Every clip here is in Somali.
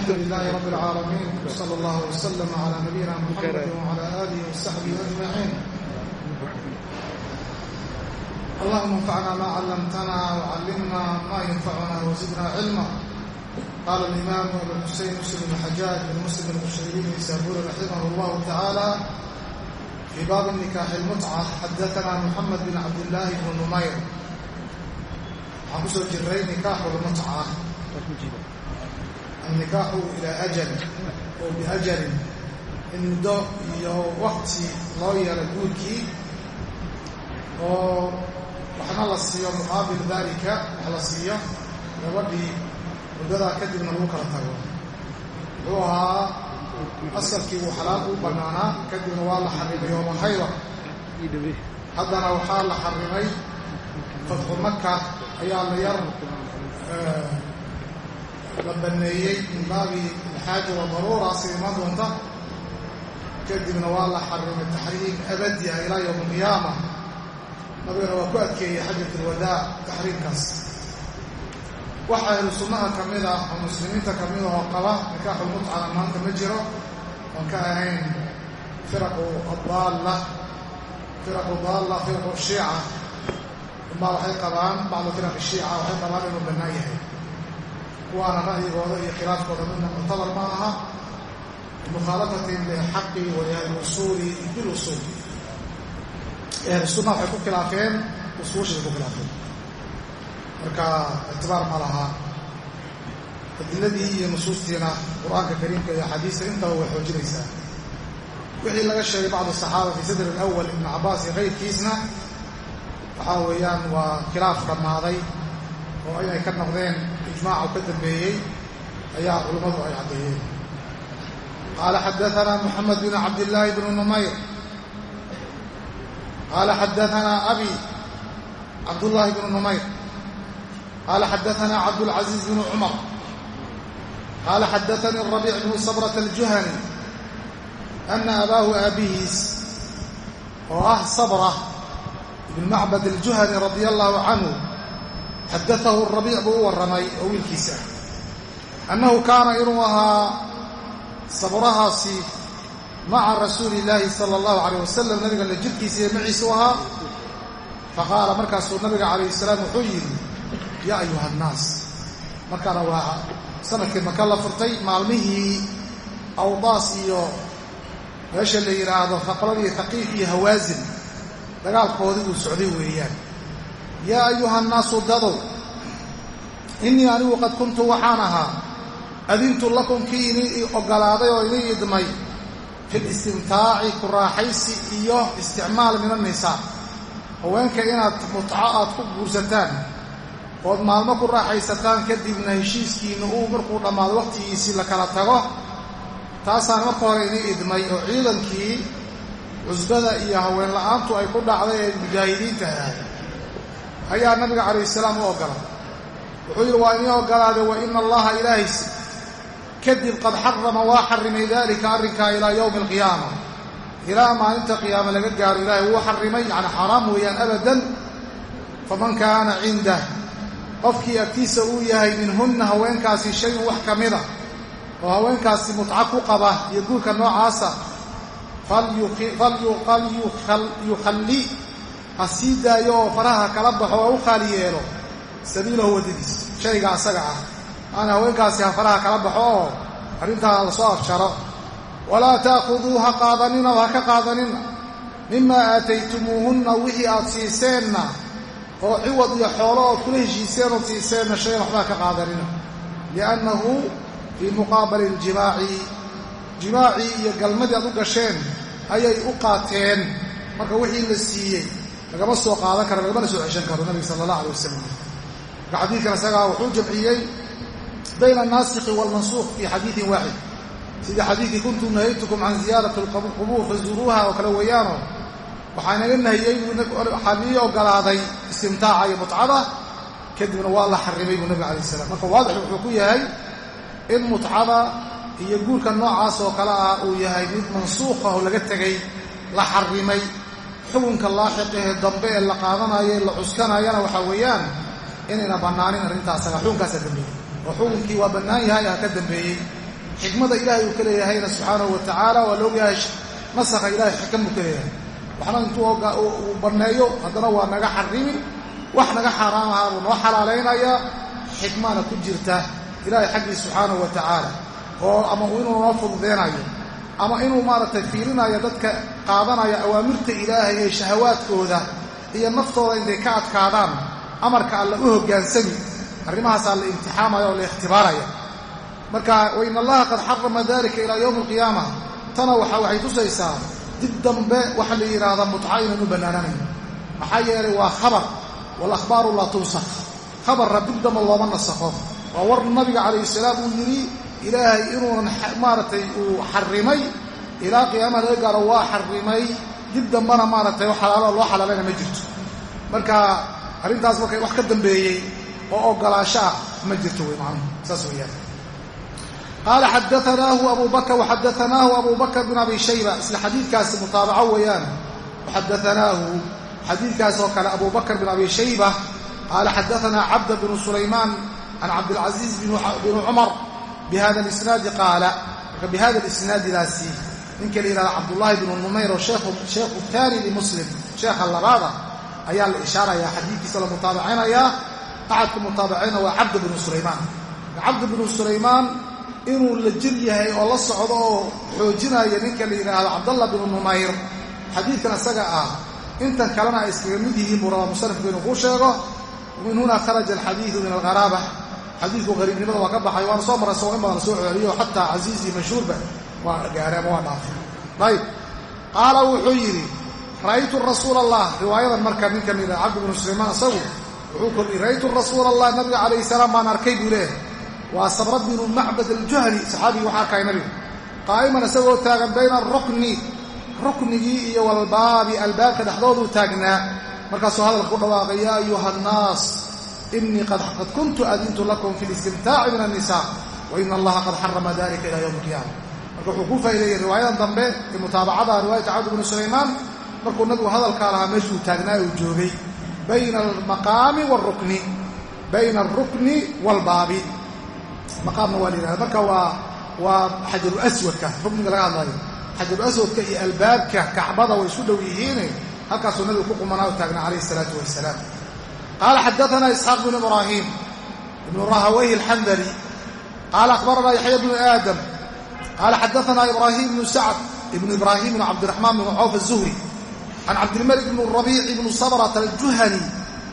الحمد لله رب العالمين وصلى الله وسلم على نبينا محمد وعلى آله وصحبه أجمعين اللهم انفعنا ما علمتنا وعلمنا ما ينفعنا وزدنا علما قال الإمام أبو الحسين مسلم بن الحجاج بن مسلم المشركين النسابوري رحمه الله تعالى في باب النكاح المتعة حدثنا محمد بن عبد الله بن نمير waxaan kusoo jiray nikaaxu lmutca annikaaxu ilaa ajal oo biajalin in muddo iyo wakti loo yeelo guurkii oo waxna la siiyo muqaabil daalika wax la siiyo gabadhii muddadaa kadibna lagu kala tago wuxuu ahaa asalkii uu xalaal u bannaanaa kadibna waa la xarimay yooma haybar haddana waxaa la xarimay fatxu maka ayaa la yar la baneeyey min baabi alxaaja wadaruura sida imaan doonta. Kadibna waa la xarimay taxriim abadi ah ilaa yowma alqiyaama. Nabigana waa ku adkeeyey xajat alwadaac taxriimkaas waxa ahlu sunnaha ka mid ah oo muslimiinta ka mid ahoo qaba nikaaxu lmutcana maanta ma jiro oon ka ahayn firaqu adaalla firaqu daalla firaqu shiica. Umaa waxay qabaan bacdu firaq shiica waxay qabaan inuu bannaan yahay kuwaana ra'yigooda iyo khilaafkooda midna muctabar ma aha. Mukhaalafatin lilxaqi wa liahliusuuli bilusuul ahlu sunna waxay ku khilaafeen usuushiisa ku khilaafeen. Marka ictibaar ma laha. Adiladii iyo nusuustiina qur'aanka kariimka iyo axaadiista intaba way xoojinaysaa. Wixii laga sheegay bacdu saxaaba fi sadr alawal ibnu cabbaas iyo kayrkiisna waxaa weeyaan waa khilaaf dhammaaday oo inay ka noqdeen ijmaacu ka dambeeyey ayaa culimmadu ay caddeeyeen qaala xadaanaa moxamed bin cabdillaahi bnu numayr qaala xadaanaa abi cabdullaahi bnu numayr qaala xadaanaa cabdulcaziiz bnu cumar qaala xadaanii rabiic bnu sabrata aljuhani ana abaahu aabihiis oo ah sabra ibn macbad aljuhani radia allaahu canhu xadaahu rabiic buu u warramay oo wiilkiisa ah annahu kaana inuu ahaa sabrahaasi maca rasuuli illaahi sala allahu calayh wasalam nabiga la jirkiisa iyo maciisu ahaa faqaala markaasuu nabiga calayhi salaam wuxuu yidhi yaa ayuha annaas markaana waa sannadkii maka la furtay maalmihii awdaas iyo meesha la yidhaahdo faqradii taqiif iyo hawaasin dagaalkoodii uu socday weeyaan yaa ayuha annaasu dadow innii anigu qad kuntu waxaan ahaa adintu lakum kii inii oggolaaday oo inii idmay fi listimtaaci ku raaxaysi iyo isticmaal min annisaa haweenka inaad mutco aad ku guursataan ood maalmo ku raaxaysataan kadibna heshiiskiinna uu markuu dhammaado wakhtigiisii la kala tago taasaan marka hore inii idmay oo ciidankii cusbada iyo haween la'aantu ay ku dhacday ee mujaahidiinta ahaay ayaa nabiga calayhi salaam u oggolay wuxuu yidhi waa inii oggolaaday wa ina allaha ilaahaysi kadib qad xarama waa xarimay daalika arrinkaa ilaa yowmi alqiyaama ilaa maalinta qiyaama laga gaaro ilaahay wuu xarimay yacni xaaraam weeyaan abadan. Faman kaana cindah qofkii agtiisa uu yahay minhunna haweenkaasi shayun wax ka mida oo haweenkaasi mutco ku qaba iyo guurka noocaasa falyukhalli ha sii daayo oo faraha kala baxo oo u khaali yeelo. Sabiilahu waddadiis shayga asaga ah. Maana haweenkaasi ha faraha kala baxo oo arrintaa la soo afjaro walaa taakuduu ha qaadanina oo ha ka qaadanina mimaa aataytumuuhunna wixii aad siiseenna oo ciwad iyo xoolo ood kula heshiiseen ood siiseenna shayan waxbaa ka qaadanina liannahu fii muqaabali aljimaaci. Jimaacii iyo galmadii aad u gasheen ayay u qaateen. Marka wixii la siiyey lagama soo qaadan karo lagamana soo ceshan karo nabiga sala allah alay wasalam marka xadiidkan isagaa wuxuu jamciyey bayna annaasikhi waalmansuukh fii xadiidin waaxid sidii xadiidkii kuntum nahaytukum can ziyaarati alqubuur fazuuruuha oo kale weeyaano. Waxaa inaga nahiyey waxaa nii oggolaaday istimtaaca iyo mutcada kadibna waa la xarimay buu nabig alayh salam marka waadix wuxuu ku yahay in mutcada iyo guurka noocaas oo kale ah uu yahay mid mansuukh ah oo laga tegey la xarimay xukunka laaxiqahe dambe ee la qaadanayo ee la cuskanayana waxaa weeyaan inayna bannaanin arrintaa asaga xukunkaasaa dambeeyey. Oo xukunkii waa bannaan yahay ah ka dambeeyey. Xikmada ilaahay uu ka leeyahayna subxaanahu wa tacaala waa la ogyahay nasakha ilahay xikam buu ka leeyahay. Waxna intuu uu banneeyo haddana waa naga xarimin wax naga xaaraam ahaa buu noo xalaalaynayaa. Xikmana ku jirta ilaahay xaggii subxaanahu wa tacaala oo ama inuu noo fududeenayo ama inuu maaragtay fiirinayo dadka qaadanaya awaamirta ilaahay ee shahawaadkooda iyo naftooda intay ka adkaadaan amarka alla u hoggaansami arrimahaasaa la imtixaamaya oo la ikhtibaaraya. Marka wain allaha qad xarama dalika ilaa yowmi alqiyaama tana waxa waxay tusaysaa dib dambe waxa la yidhaahdaa mutca inaan u bannaananayn. Maxaa yeelay waa khabar walakhbaaru laa tunsakh. Khabarra dib dambe looma nasakho. Waa war nabiga calayhi salaam uu yidhi ilaahay inuunan maaragtay uu xarimay. Ilaa qiyaamaha laga gaaro waa xarimay. Dib dambana maaragtay xalaalo loo xalaalayna ma jirto. Marka arrintaas markay wax ka dambeeyey oo ogolaansho ah ma jirto wey macnuhu saas weeyaan. Qaala xadaanaahu abu bakr waxadaanaahu abu bakr bin abi shayba. Isla xadiidkaasi mutaabaco weeyaan. Waxadaanaahu xadiidkaas oo kale abu bakr bin abi shayba. Qaala xadaanaa cabda bnu sulaymaan can cabdilcaziiz binu cumar bihada alisnaadi qaala marka bihada alisnaadidaasi ninka la yihahda cabdullaahi bnu numayr oo sheekhu taani limuslim sheekha labaada ayaa la ishaarayaa xadiidkiisa la mutaabacaynayaa axadka mutaabacayna waa cabd bnu sulaymaan cabd bnu sulaymaan inuu la jir yahay oo la socdo oo xoojinaya ninka la yidhaahdo cabdallah bnu numayr xadiidkan isaga ah intan kalena ay iskaga mid yihiin buu rabaa musanifku inuu kuu sheego min huna kharaja alxadiidu min algharaaba xadiidku qariibnimada waa ka baxay waana soo maray soo in badan la soo celiyo xataa casiiz iyo mashhuurba waa gaaray ama waa dhaafay ayb qaala wuxuu yidhi ra'aytu rasuula allah riwaayadan marka ninkan la yidhahdo cabd bnu sulaymaan isagu wuxuu kordhiyey ra'aytu rasuula allah nabiga calayhi salaam baan arkay buu leeyahay. Waa sabra binu macbad aljuhani saxaabigii waxaa arkaya nabiga qaa'iman isagoo taagan bayna arukni ruknigii iyo walbaabi albaabka dhexdooduu taagnaa markaasuu hadalka ku dhawaaqay yaa ayuha annaas inii qad kuntu adintu lakum fi listimtaaci min annisa wa ina allaha qad xarama dalika ila yowmi alqiyama marka wuxuu ku faa'ideeyey riwaayadan dambe ee mutaabacada riwaayata cabdi bnu sulaymaan markuu nabigu hadalkaa lahaa meeshuu taagnaa uu joogay bayna almaqaami waalrukni bayna alrukni waalbaabi maqaamna waa la yidhahda marka waa waa xajaru aswadka rukniga laga hadlayo xajaru aswadka iyo albaabka kacbada way isu dhow yihiine halkaasuu nabigu ku qumanaa u taagnaa calayhi isalaatu wasalaam qaala xadaanaa isxaaq bnu ibraahim ibnu rahawayh alxandali qaala akhbaranaa yaxya bnu aadam qaala xadaanaa ibraahim bnu sacd ibnu ibraahim bnu cabdiraxmaan bnu cawf azuhri can cabdilmalik bnu rabiici bnu sabrata aljuhani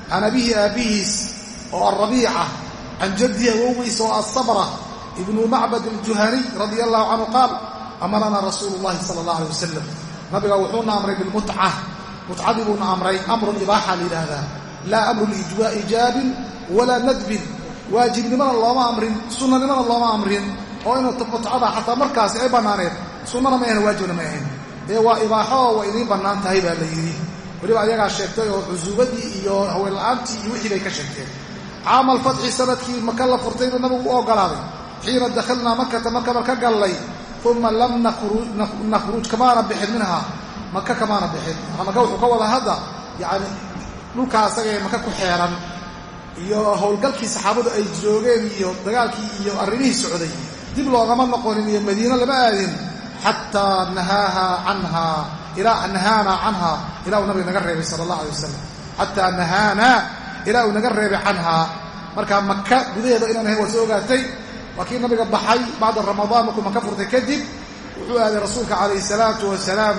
can abihi aabihiis oo alrabiica can jaddihi awowgiisa oo asabra ibnu macbad aljuhaniy radia allahu canhu qaal amaranaa rasuulu llahi sala allah alay wasalam nabiga wuxuuna amray bilmutca mutcadii buuna amray amrun ibaaxa la yidhaahdaa laa amru ijaabin walaa nadbin. Waajibnimana looma amrin sunnanimana looma amrin. Oo inu mutcada xataa markaasi ay bannaaneed sunnana ma ahan waajibna ma ahayn. Ee waa ibaaxo oo waa idiin bannaan tahay baa la yidhi. Weliba ayagaa sheegtay oo cusuubadii iyo haweenla'aantii iyo wixii bay ka sheegteen. Caama alfatxi sannadkii maka la furtay buu nabigu u oggolaaday xiina dakhalnaa makata markaban ka gallay uma lam nakhruj kamaana bixin minhaa. Maka kamaana bixin. Maka wuxuu ka wadaa hadda yacani dhulkaa asaga ee maka ku xeeran iyo howlgalkii saxaabadu ay joogeen iyo dagaalkii iyo arrimihii socday. Dib loogama noqonin iyo madiino lama aadin. Xataa nahaaha canhaa ilaa nahaanaa canhaa ilaa uu nabiga naga reebay sala allah alay wasalam xataa nahaanaa ilaa uu naga reebay canhaa markaa maka gudaheeda inaan ahayn waa soo ogaatay. Waa kii nabiga baxay bacda ramadaan markuu maka furtay kadib wuxuu aaday rasuulka calayhi salaatu wasalaam.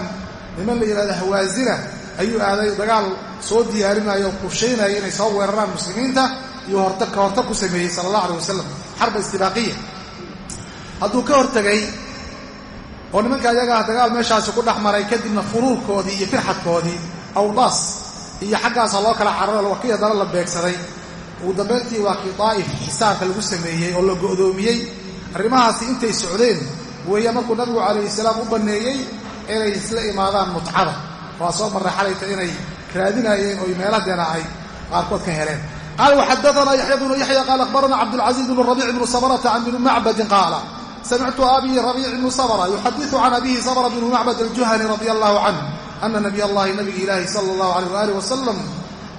Niman la yidhahda hawaasina ayuu aaday dagaal soo diyaarinayo o qurshaynaya inay soo weeraraan muslimiinta iyo horta ka hortag ku sameeyey sala allah alay wasalam xarba istibaaqiya. Hadduu ka hortegay oo nimanka ayagaa dagaal meeshaasi ku dhex maray kadibna furuurkoodii iyo firxadkoodii awdaas iyo xaggaasa loo kala cararo wakii haddana la beegsaday ugu dambayntii waa kii daa'if xisaabka lagu sameeyey oo la go'doomiyey. Arrimahaasi intay socdeen weeye markuu nabigu calayhi salaam u banneeyey inay isla imaadaan mutcada. Waa soo marray xalayta inay raadinayeen oo meeladeena ay qaarkood ka heleen. Qaala waxadaanaa yaxya bnu yaxya qaala akhbarana cabdulcaziiz bnu rabiic bnu sabrata can bni macbadin qaala samictu abii rabiic bnu sabra yuxadiثu can abihi sabra bnu macbad aljuhani radia allahu canh ana nabiy allahi nabiga ilaahi sala allahu alayh waaalih wasalam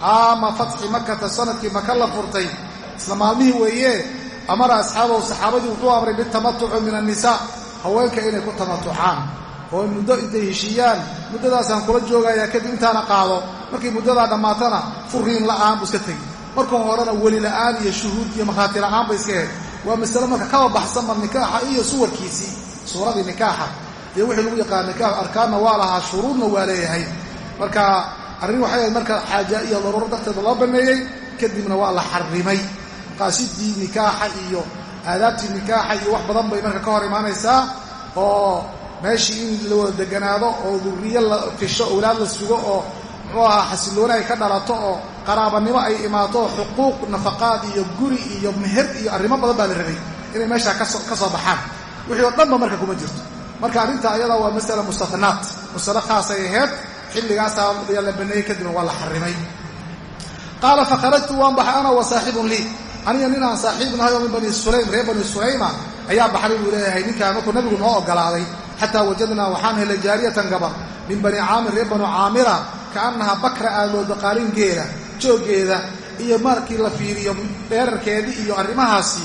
caama fatxi makata sannadkii maka la furtay. Isla maalmihii weeye amara asxaabahu saxaabadii wuxuu amray bitamatuci min annisaa haweenka inay ku tamatucaan. Oo muddo intay heshiiyaan muddadaasaan kula joogayaa kadib intaana qaado markay muddadaa dhammaatana furiin la'aan buu iska tegi marka horena weli la'aan iyo shuhuud iyo markhaati la'aan ba iska hel waa masale marka kaba baxsanba nikaaxa iyo suwarkiisii suuradii nikaaxa iyo wixii lagu yaqaan nikaax arkaanna waa lahaa shuruudna waa leeyahay. Marka arrin waxay ahayd marka xaaja iyo daruuro darteeda loo banneeyey kadibna waa la xarimay maqaasidii nikaaxa iyo aadaabtii nikaaxa iyo wax badan bay marka ka hor imaanaysaa oo meeshii in la wada deganaado oo duriyo la fisho owlaad la sugo oo muxuu ahaa xasillooni ay ka dhalato oo qaraabanimo ay imaato xuquuq nafaqaad iyo guri iyo meher iyo arrimo badan baa la rabay inay meeshaa ka soo baxaan. Wixii oo dhanba marka kuma jirto. Marka arrinta ayada waa masala mustahnaat masale khaasay ahayd xilligaasaa ayaa la baneeyey kadibna waa la xarimay. Qaala fakharajtu waan baxay ana wa saaxibun lii. Aniga nin aan saaxiib nahay oo min bani sulaym reer bani sulayma ayaa baxay buu leeyahay ninkaa markuu nabigu noo ogolaaday xataa wajadnaa waxaan helay jaariyatan gabar min bani caamir reer banu caamira kaannahaa bakra aad moodo qaalingeeda jooggeeda iyo markii la fiiriyo dheerarkeedii iyo arrimahaasi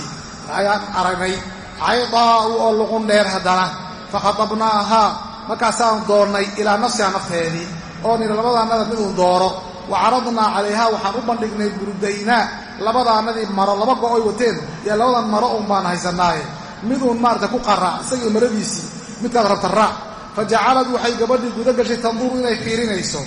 ayaan aragnay caydaa'u oo luqun dheer haddana. Fakhatabnaahaa markaasaan doonnay ilaa nafsiha nafteedii oo nidhi labadaannada miduu dooro. Wa caradnaa calayhaa waxaan u bandhignay burdaynaa labadaannadii maro laba go-oy wateen iyo labadan maro uun baan haysanaaye. Miduun maarata ku qaraac isagii maradiisii midkaad rabta raac. Fa jacalad waxay gabadhii guda gashay tanduru inay fiirinayso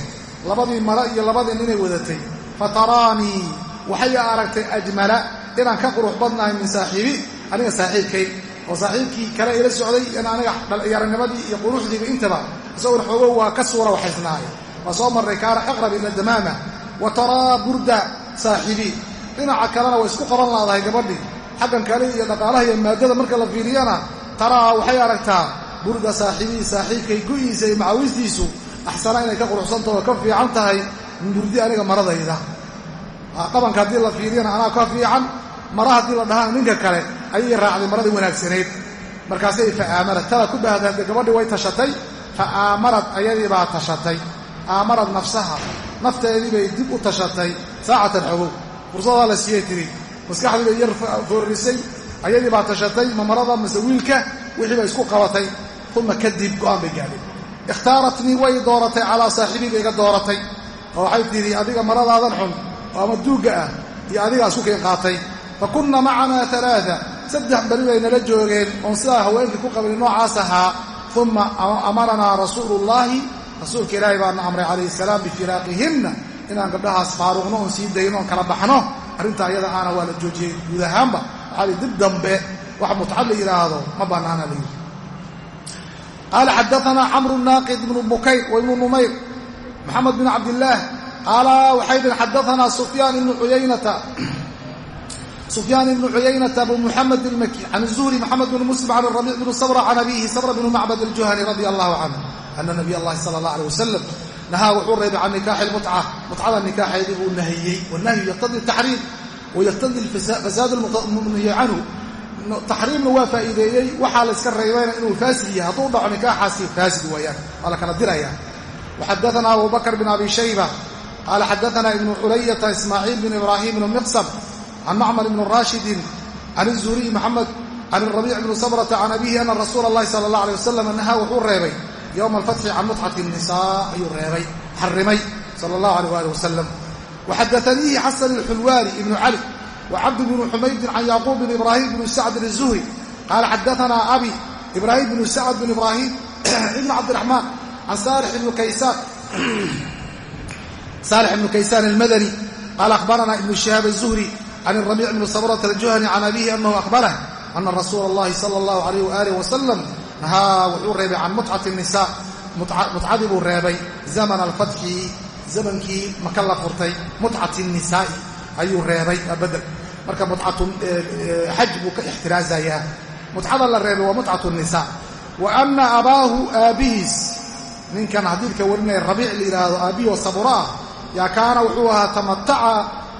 labadii maro iyo labadii ninay wadatay. Fa taraanii waxay aragtay ajmala inaan ka qurux badnahay min saaxiibi aniga saaxiibkay. Oo saaxiibkii kale ila socday in aniga dhallinyaranimadii iyo quruxdiiba intaba isagoon xoogo waa ka suura waxaysnaay waa soo marray kaana aqrab ila damaama wa taraa burda saaxiibii dhinaca kalena way isku qaban laadahay gabadhii. Xaggan kale iyo dhaqaalaha iyo maadada marka la fiiriyana taraa waxay aragtaa burda saaxiibii saaxiibkay gu'iisa iyo macawistiisu axsana inay ka quruxsantaho ka fiican tahay min burdi aniga maradayda. Qabanka haddii la fiiriyana anaa ka fiican mara haddii la dhahaan ninka kale ayay raacday maradii wanaagsanayd. Markaasay fa aamarad tada ku baahda haddee gabadhii way tashatay? Fa aamarad ayadii baa tashatay. Aamarad nafsaha nafteedii bay dib u tashatay saacatan xogow fursadaa la siiyey tiri maskaxdii bay yar foorisay ayadii baa tashatay ma marada mase wiilka wixii bay isku qabatay. Uma kadib go'aan bay gaadhay ikhtaaratnii way dooratay calaa saaxibii bay iga dooratay. oo waxay tidhi adiga maradaadan xun oo ama duugga ah iyo adigaa isku keen qaatay. Fa kunna macanaa alaaa saddex beri bay nala joogeen oon sidaa haweenkii ku qabin noocaas ahaa uma amaranaa rasuulu ullaahi rasuulka ilaahay baana amray calayhi salaam bifiraaqihinna inaan gabdhahaas faaruqno oon sii dayno oon kala baxno arrinta ayada aana waa la joojiyey guud ahaanba. Waxaa li dib dambe wax mutca la ma bannaana la yidhi qaala xadaanaa camru naaqid ibnu bukayr wa ibnu numayr maxamed bin cabdillaah qaala waxay dhiheen xadaanaa sufyaan ibnu uyaynata sufyaan ibnu cuyaynata abu muxamed ilmaki can zuhri maxamed bn muslim can rabiic bn sabra can abiihi sabra bnu macbad aljuhani radia allahu canhu ana nabiy allahi sala allah aleh wasalam nahaa wuxuu reebay can nikaaxi lmutca mutcada nikaaxeedii buu nahiyey wanahyu yaqtadii taxriim wa yaqtadii fasaad munhiya canhu taxriimna waa faa'iideeyey. Waxaa la iska reebayna inuu faasig yahay. Hadduu dhaco nikaaxaasi faasig weeyaan. Waa la kala diraya. Waxadaanaa abubakr bn abi shayba. Qaala xadaanaa ibnu culayata ismaaciil bn ibraahim bn miqsam. Can macmar ibn raashidin can izuriy maxamed can irabiic bni sabrata can abihi ana rasuula allahi sala allah alay wasalam nahaa wuxuu reebay yowma alfatxi can mutxati nnisaa ayuu reebay xarimay sala allah aleyh ali wasalam waxadaaniihi xasan alxulwaani ibnu cali wacabd bnu xumaydin can yacquub bn ibrahim bn sacdin الzuhri qaala xadaanaa abi ibraahim bnu sacd bn ibrahim ibn cabdiraxmaan can saalix ibnu kaysaan almadani qaala akhbarana ibnu shihaab الzuhri can الربيع بن صبرة الجهني عن أبيه أنه أخبره أن رsuuل اللhi صلى الله عليه وآله وسلم نahاa wuxuu reebay can متcaة النساء متcadii buu reebay زمن الفتحi zmnkii maka la furtay متcaة النisaaءi ayuu reebay bdl marka xaj buu ka ixtiraasayaa mutcada la reebay waa mutcatu nisa wa ana abaahu aabbihiis ninkan xadiidka warinaya rabiic layidhaahdo aabbihii oo sabura ah yaa kaana wuxuu ahaa tamataca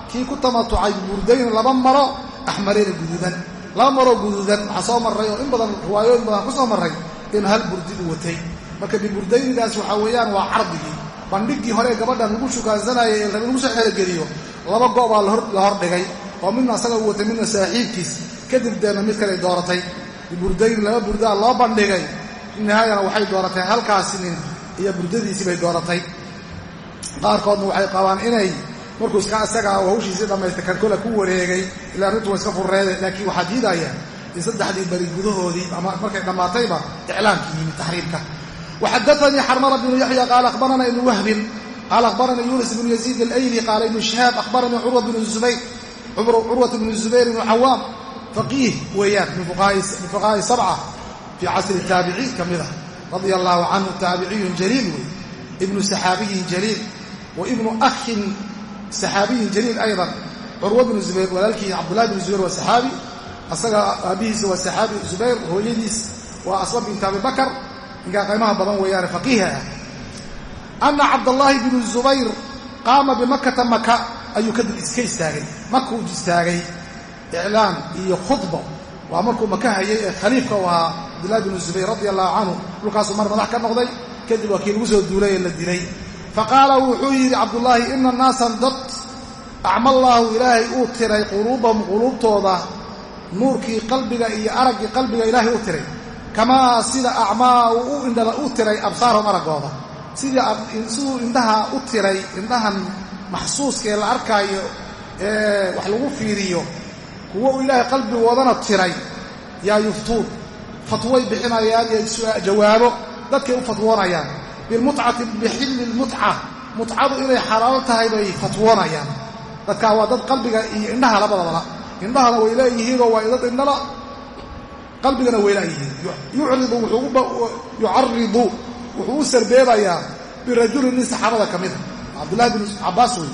kii ku tamatucay burdayn laba maro axmareyna guduudan. Laba maroo guduudan waxaa soo marray oo in badan riwaayooyin badan ku soo marray in hal burdi u watay. Marka biburdaynidaas waxaa weeyaan waa cardigii bandhiggii hore ee gabadhan lagu shukaansanayay ee lagu soo xerogeliyo laba go'obaa la hor dhigay oo midna asaga u watay midna saaxiibkiis. Kadib deena mid kale dooratay. Biburdayn laba burdaa loo bandhigay. Nihaayana waxay dooratay halkaasi nin iyo burdadiisii bay dooratay. Qaarkoodna waxay qabaan inay markuu iska isagaa hawshiisii dhammaysta ku wareegay ilaa arrintu waa iska furreede laakiin waxaa diidaya in saddexdii bari gudahoodii ama markay dhammaatayba iclaamkii yimid taxriimka waxadaanii xarmara bnu yaxya qaala akhbarana ibnu wahbin. Qaala akhbaranii yunis bnu yaziid alayli qaala ibnu shihaab akhbaranii curwa bnu zubayr curwat bnu zubayr ibnu cawaam faqiih weeyaan min fuqahaai sabca fii casri taabiciin ka mid ah. Radia allahu canhu taabiciyun jaliil wey ibnu saxaabiyin jaliil wa ibnu akhin saxaabiyin jaliil aydan. Curwa bnu zubayr walaalkii cabdullahi bnu zubayr waa saxaabi asaga aabihiisa waa saxaabi zubayr hooyadiis waa asba binta abi bakar ninkaa qaymaha badan weeyaane faqiiha ah. Ana cabdallaahi bnu zubayr qaama bimakata maka ayuu kadib iska istaagay. Markuu istaagay iclaan iyo khudba waa markuu maka hayay ee khaliifka u ahaa cabdullahi bnu zubayr radia allahu canhu dhulkaasuu mar madax ka noqday kadib waa kii lagu soo duulay ee la dilay. Faqaala wuxuu yidhi cabdullaahi ina naasan dad acmallaahu ilaahay uu tiray quluubahum quluubtooda nuurkii qalbiga iyo araggii qalbiga ilaahay u tiray. Kamaa sida acmaa uu indhala u tiray absaarahum araggooda. Siduu indhaha u tiray indhahan maxsuuska ee la arkaayo ee wax lagu fiiriyo kuwo uu ilaahay qalbigoodana tiray yaa yuftuun fatway bixinayaan iyo jawaabo dadkay u fatwoonayaan. Bilmutcati bixilli lmutca mutcadu inay xalaalo tahay bay fatwoonayaan. Dadkaa waa dad qalbiga iyo indhaha labadabala indhahana way leeyihiinoo waa dad indhala qalbigana way leeyihiin. Yucaridu wuxuu u sarbeebayaa birajulin nin saxaabada ka mida cabdullahi bnu cabbaas wey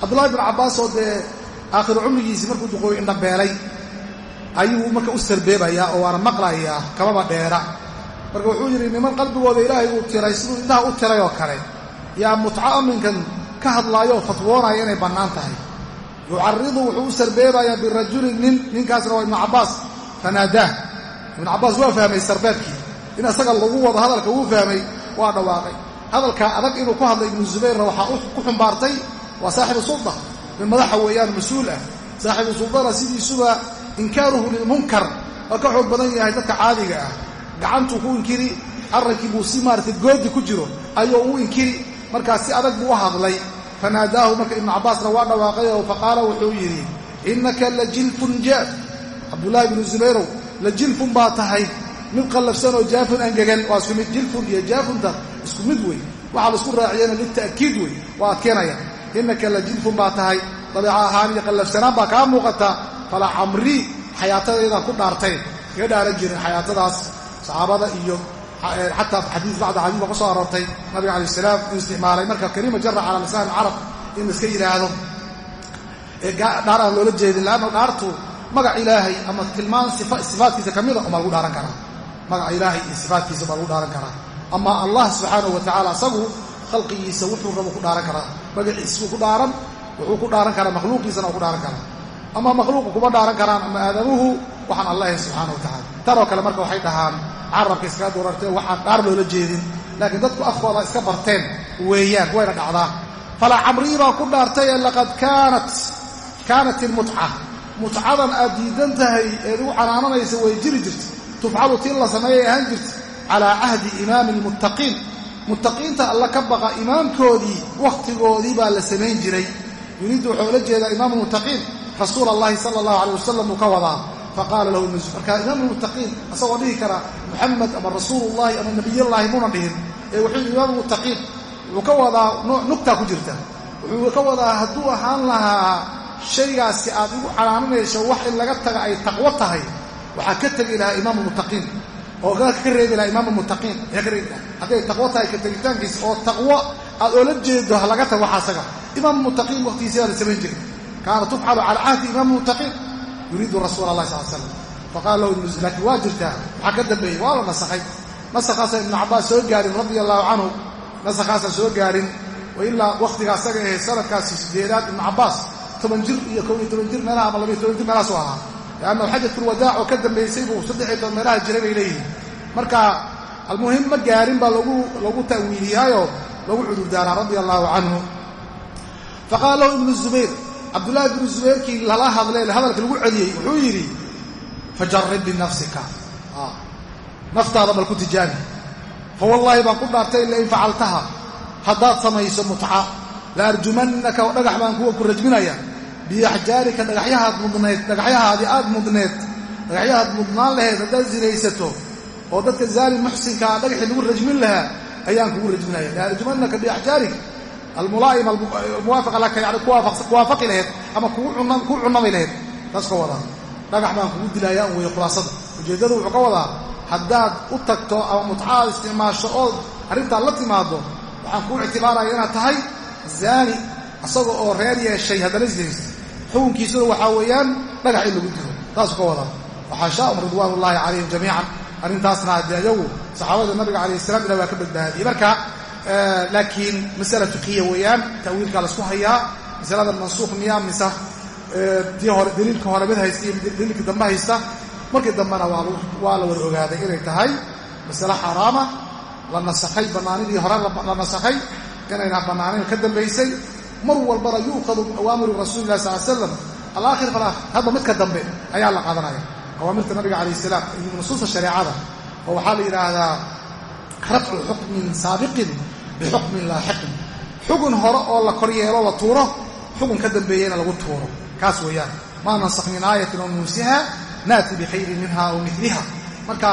cabdullahi bnu cabbaas oo dee aakhiru cumrigiisii markuu duqooy indhabeelay ayuu marka u sarbeebayaa oo waana maqlayaa kababa dheera. Marka wuxuu yidhi niman qalbigooda ilaahay uu tiray siduu indhaha u tiray oo kale yaa mutco aminkan ka hadlaayo oo fatwoonaya inay bannaan tahay. Yucaridu wuxuu u sarbeebayaa birajulin nin ninkaasna waa ibnu cabbaas fanaadaa. Ibnu cabbaas waa fahmay sarbeebkii in isaga lagu wado hadalka wuu fahmay waa dhawaaqay hadalkaa adag inuu ku hadlay ibnu zubayrna waxaa ku xumbaartay waa saaxibu sulda min madaxa weeyaan mas'uul ah. Saaxibu suldana sidiisuba inkaaruhu lilmunkar waa ka xoog badan yahay dadka caadiga ah. Gacantuu ku inkiri arrankii buu si maaratay goodi ku jiro ayuu u inkiri. Markaas si adag buu u hadlay. Fanaadaahu marka ibnu cabbaasna waa dhawaaqay oo faqaala wuxuu yidhi innaka la jilfun jaaf. Cabdullaahi ibnu zubayrow la jilfun baa tahay. Mid qallafsan oo jaafun angegan waa isku mid jilfun iyo jaafunta isku mid wey waxaa la isku raaciyana lita'kiid wey waa adkeenaya. Innaka la jilfun baa tahay dabeeca ahaan iyo qallafsanaan baa kaa muuqata fala camrii xayaatadaydaan ku dhaartayn kaga dhaaran jirin xayaatadaas saxaabada iyo xataa xadiis bacda xadiis baa ku aroortay nabiga alay salaam inuu isticmaalay marka kariima jara cala lisaan carab in iska yidhaahdo. Dhaar aan loola jeedin laanna dhaartu magac ilaahay ama tilmaan sifaatkiisa ka mida umaa lagu dhaaran karaa. Magaca ilaahay iyo sifaatkiisa baa lagu dhaaran karaa ama allah subxaanahu wa tacaala asagu khalqigiisa wuxuu rabo ku dhaaran karaa. Magaciisuu ku dhaaran wuxuu ku dhaaran karaa. Makhluuqiisana uu ku dhaaran karaa. Ama makhluuqu kuma dhaaran karaan ama aadamuhu waxaan allahi subxaana wa tacala tanoo kale marka waxay dhahaan carabka iskaga durarteen waxaan dhaar loola jeedin. Laakiin dadku afkooda iska barteen. Weeyaan wayna dhacdaa. Falaa camrii baa ku dhaartaye laqad kaanat kaanat ilmutca mutcadan aad diidan tahay eed ugu canaananaysa way jiri jirta tufcalu tii la sameeyay ahaan jirta calaa cahdi imaami almuttaqiin muttaqiinta alla ka baqa imaamkoodii wakhtigoodii baa la samayn jiray. Yuriiddu wuxuu la jeedaa imaam almuttaqiin rasuul allahi sala allahu alay wasalam uu ka wadaa. Faqaala lahu ibnu marka imaam almuttaqiin asagoo dhihi kara muxamed ama rasuulullahi ama nabiyullaahi muna dhihin. Ee wuxuu yidhi imaam almuttaqiin wuxuu ka wadaa nugtaa ku jirta. Wuxuu ka wadaa hadduu ahaan lahaa shaygaasi aad igu canaananayso wax in laga taga ay taqwo tahay. Waxaa ka tegi lahaa imaam almuttaqiin oo ka reebi lahaa imaam ayaa ka reebi lahaa. Hadday taqwo tahay ka tegitaankiisa oo taqwo aad oola jeedo ha laga tago waxa asaga imaam almuttaqiin waqtigiisa baa la samayn jiray kaana tufcalu cala cahdi imaam almuttaqiin. Yuriidu rasuula allahi sal slam faqala lahu laakiin waa jirtaa? Waxaa ka dambeeyey waa la nasakhay. Nasakhaasa ibnu cabbaas soo gaarin radia allahu canhu. Nasakhaasaan soo gaarin. Wa ilaa wakhtiga asaga ahayd sanadkaasi sideedaad ibnu cabbaas toban jir iyo kow toban jir meelaha ama labiyo toban jir meelahaasu ahaa leannahu xajatulwadaac oo ka dambaysay buu saddex iyo toban meelaha jiray bay leeyihiin marka almuhim ma gaarin baa lagu ta'wiiliyaayo lagu cudurdaaraa radia allahu canhu faqaala lahu ibnu zubayr cabdullaahi binu zubayrkii lala hadlee hadalka lagu celiyey wuxuu yidhi fajarrib binafsika naftaada bal ku tijaabi fa wallaahi baan ku dhaartay lain facaltaha haddaad samayso mutca la arjumannaka dhagax baan kuwa ku rajminaya biaxjaarika dhagaxyahaad mudneed dhagaxyahaadii aad mudneed dhagaxyahaad mudnaan lahayd haddaad sinaysato oo dadka zaani muxsinkaa dhagaxii lagu rajmin lahaa ayaan kugu rajminaya. La arjumannaka biaxjaarik almulaa'im almuwaafiqa laka yani kuwaafaqi lahayd ama kuu cunamay lahayd taas ka wadaa. Dhagax baan kugu dilayaa un weeye khulaasada. Ujeeddadu wuxuu ka wadaa haddaad u tagto ama mutcaad isticmaasho ood arrintaad la timaado waxaan kuu ictibaaraya inaad tahay zaani asaga oo reer yeeshay haddana isdaysta xukunkiisuna waxaa weeyaan dhagax in lagu dilo taasuu ka wadaa waxaashaahum ridwaan ullaahi calayhim jamiican. Arrintaasna haddee ayagu saxaabada nabiga calayh salam ilah waa ka badbaadiyey. Marka laakiin masala fiqiya weeyaan ta'wiilkaa la isku hayaa masalada mansuukh miya mise tii hore daliilka hore mid haysta iyo daliilka dambe haysta markii dambena waa la wada ogaaday inay tahay masale xaaraama la nasakhay bannaanidii hore la nasakhay inayna bannaanayn ka dambaysay mar walbana yu'khadu min awaamiri rasuuli illahi sal slam alaakhir falaakhir hadba midka dambe ayaa la qaadanaya. Awaamirta nabiga calayh salaam iyo nusuusta shareecada oo waxaa la yidhaahdaa rafcu xukmin saabiqin bixukmin laaxiqin. Xukun hore oo la kor yeelo la tuuro xukun ka dambeeyeyna lagu tuuro. Kaas weeyaan. Maa nansakh min aayatin oo nuusiha naati bikhayrin minha aw miliha marka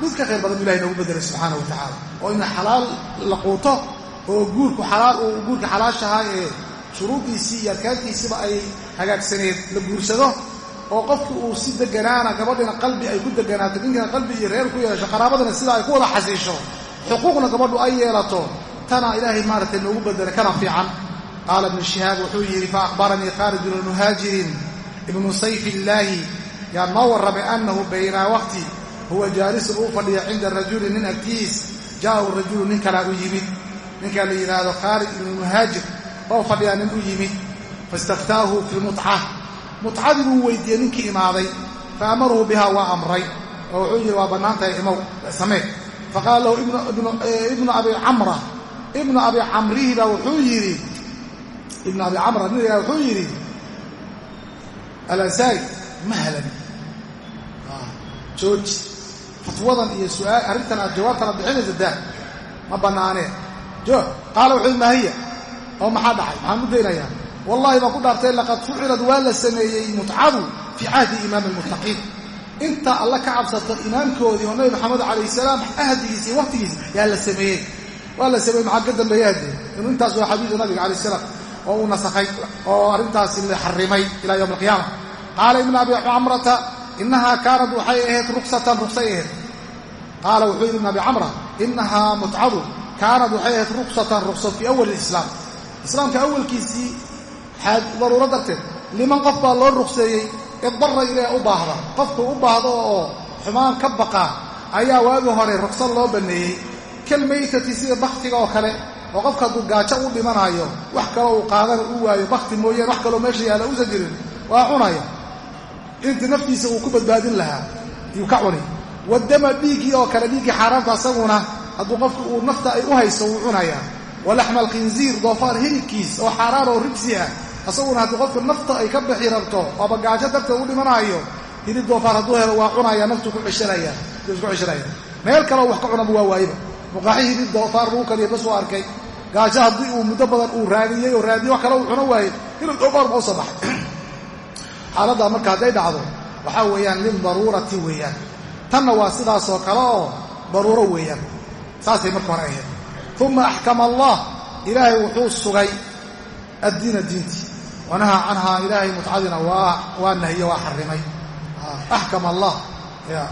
mid ka khayr badan ilahay noogu bedelay subxaana wa tacaala oo in xalaal la quuto oo guurku xalaal uu guurka xalaashahaa ee shuruudiisii iyo arkaantiisiba ay hagaagsaneed la guursado oo qofki uu si deganaana gabadhina qalbi ay ku deganaato ninkana qalbi iyo reer ku yeesho qaraabadana sidaa ay ku wada xasiisho xuquuqna gabadhu ay yeelato tana ilaahay maaragtay noogu bedelay kana fiican. Qaala ibnu shihaab wuxuu yidhi fa akhbaranii khaalid bnu muhaajirin ibnu sayf illaahi yaa noo warramay annahu baynaa waqti huwa jaalisun uu fadhiya cinda rajuli nin agtiis jaa'ahu rajulu nin kalaa u yimid. Ninkaa la yidhaahdo khaalid ibnu muhaajir oo fadhiyaa nin u yimid faistaftaahu fi lmutca mutcadii buu weydiiyey ninkii imaaday fa amarahu biha waa amray oo wuxuu yidhi waa bannaan tahay imow samee faqaala lahu ibnu abi camra. Ibnu abi camrihi baa wuxuu yidhi ibnu abi camra nin wuxuu yidhi alansaari mahlan jooji fatwadan iyo suaal arrintan aad jawaabtana bixinaysa daa ma bannaanee. Jo qaala wuxuu mahiya oo maxaa dhacay? Maxaan u daynayaa wallahi baan ku dhaartay laqad fucilad waa la sameeyey mutcadu fii cahdi imaami almuttaqiin. Inta alla ka cabsato imaamkoodii oo nabi maxamed calayh salaam ahdigiisa iyo waqtigiisa yaa la sameeyey. Waa la sameeyey maxaa ka dambeeya haddee inuu intaas waa xadiidu nabiga calayh salaam oo uu nasakhay oo arrintaasi la xarimay ilaa yowm alqiyaama. Qaala ibnu abi camrata inahaa kaanad waxay ahayd ruksatan ruksay ahayd. Qaala wuxuu yidhi ibn abi camra inahaa mutcadu kaanad waxay ahayd ruksatan rukso fii awali lislaam islaamka awalkiisii daruuro darteed liman qof baa loo rukseeyey idbarra ilayha u baahda. Qofku u baahdo oo xumaan ka baqa ayaa waagii hore rukso loo banneeyey kalmaytati sida baktiga oo kale oo qofka hadduu gaajo u dhimanaayo wax kaloo uu qaadana u waayo bakti mooyaan wax kaloo meesha yaalla usan jirin waa cunaya. Intii naftiisa uu ku badbaadin lahaa yuu ka cuni wadama dhiiggii oo kale dhiiggii xaaraamta asaguna hadduu qofku uu nafta ay u hayso wuu cunayaa walaxma alkhinziir doofaar hilibkiis oo xaaraan oo rigsi ah. Asaguna haddii qofku nafta ay ka bixi rabto ooba gaajo darteed u dhimanaayo. Hilib doofaar hadduu helo waa cunaya naftuu ku ceshanaya meel kaleo wax ka cunaba waa waayba muqaaxi hilib doofaar lagu kariya bas uu arkay. Gaajo haddii uu muddo badan uu raadiyey oo raadiyey wax kale uu cuno waayey hilib doofaar ba u soo baxay xaaladdaa marka hadday dhacdo waxaa weeyaan lildaruurati weeyaan. Tanna waa sidaasoo kale oo daruuro weeyaan. Saasay marka hore ahayd uma axkama allah. Ilaahay wuxuu sugay addiina diintii. Wanahaa canhaa. Ilaahay mutcadina waa nahiye waa xarimay. Axkama allah.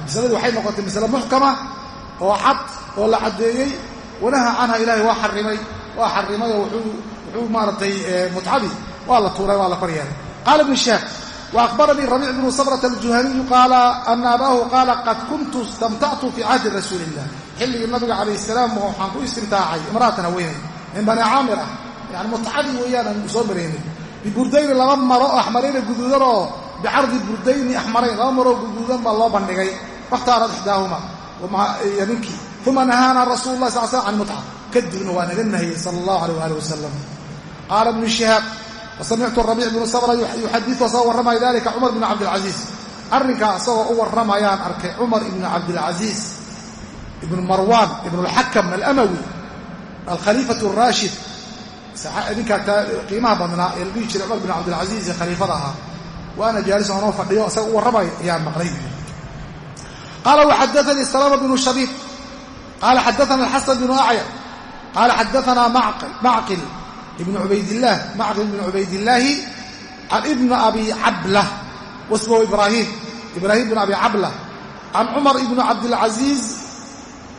Masaladii waxay noqotay masale muxkama oo cad oo la caddeeyey. Wanahaa canha ilaahay waa xarimay. Waa xarimay oo wuxuu maaragtay mutcadii waa la tuuray waa la kor yeelay. Qaala ibnu shaab وأخبرني ربيع بن صبرة الجهني قال أن أباه قال قد كنت استمتعت في عهد رسول الله xilligii nabiga calayh salaam waxaan ku istimtaacay imraatan haweenay min bani caamir ah yani mutacadii weeyaan aan soo maraynay biburdayni laba maro oo axmarayna guduudan oo bicardi burdayni axmarayn laba maroo guduudan baa loo bandhigay fakhtaarad ixdaahuma iyo ninkii uma nahaana rasuulu lah sal slam can mutca kadibna waa naga nahiyey sala allahu alayh waali wasalam qaala ibnu shihaab wasamictu rabiic bnu sabra yuxadiu asagoo warramaya dalika cumar bnu cabdilcasiis arrinkaa isagoo u warramayaan arkay cumar ibnu cabdilcasiis ibnu marwaan ibnu alxakam alamawi alkhaliifatu araashid ninkaa qiimaha badnaa ee la dhihi jiray cumar bn cabdilcasiis ee khaliifada ahaa waana jaalis anoo fadhiyo isaga u warramaya ayaan maqlay qaala waxadaanii salama bnu shabiib qaala xadaana alxasan bnu acya qaala xadaana macqil ibn ubaydilah macqil ibn cubaydillaahi can ibni abi cabla wasmuhu ibraahim ibraahim bn abi cabla can cumar ibn cabdilcasiiz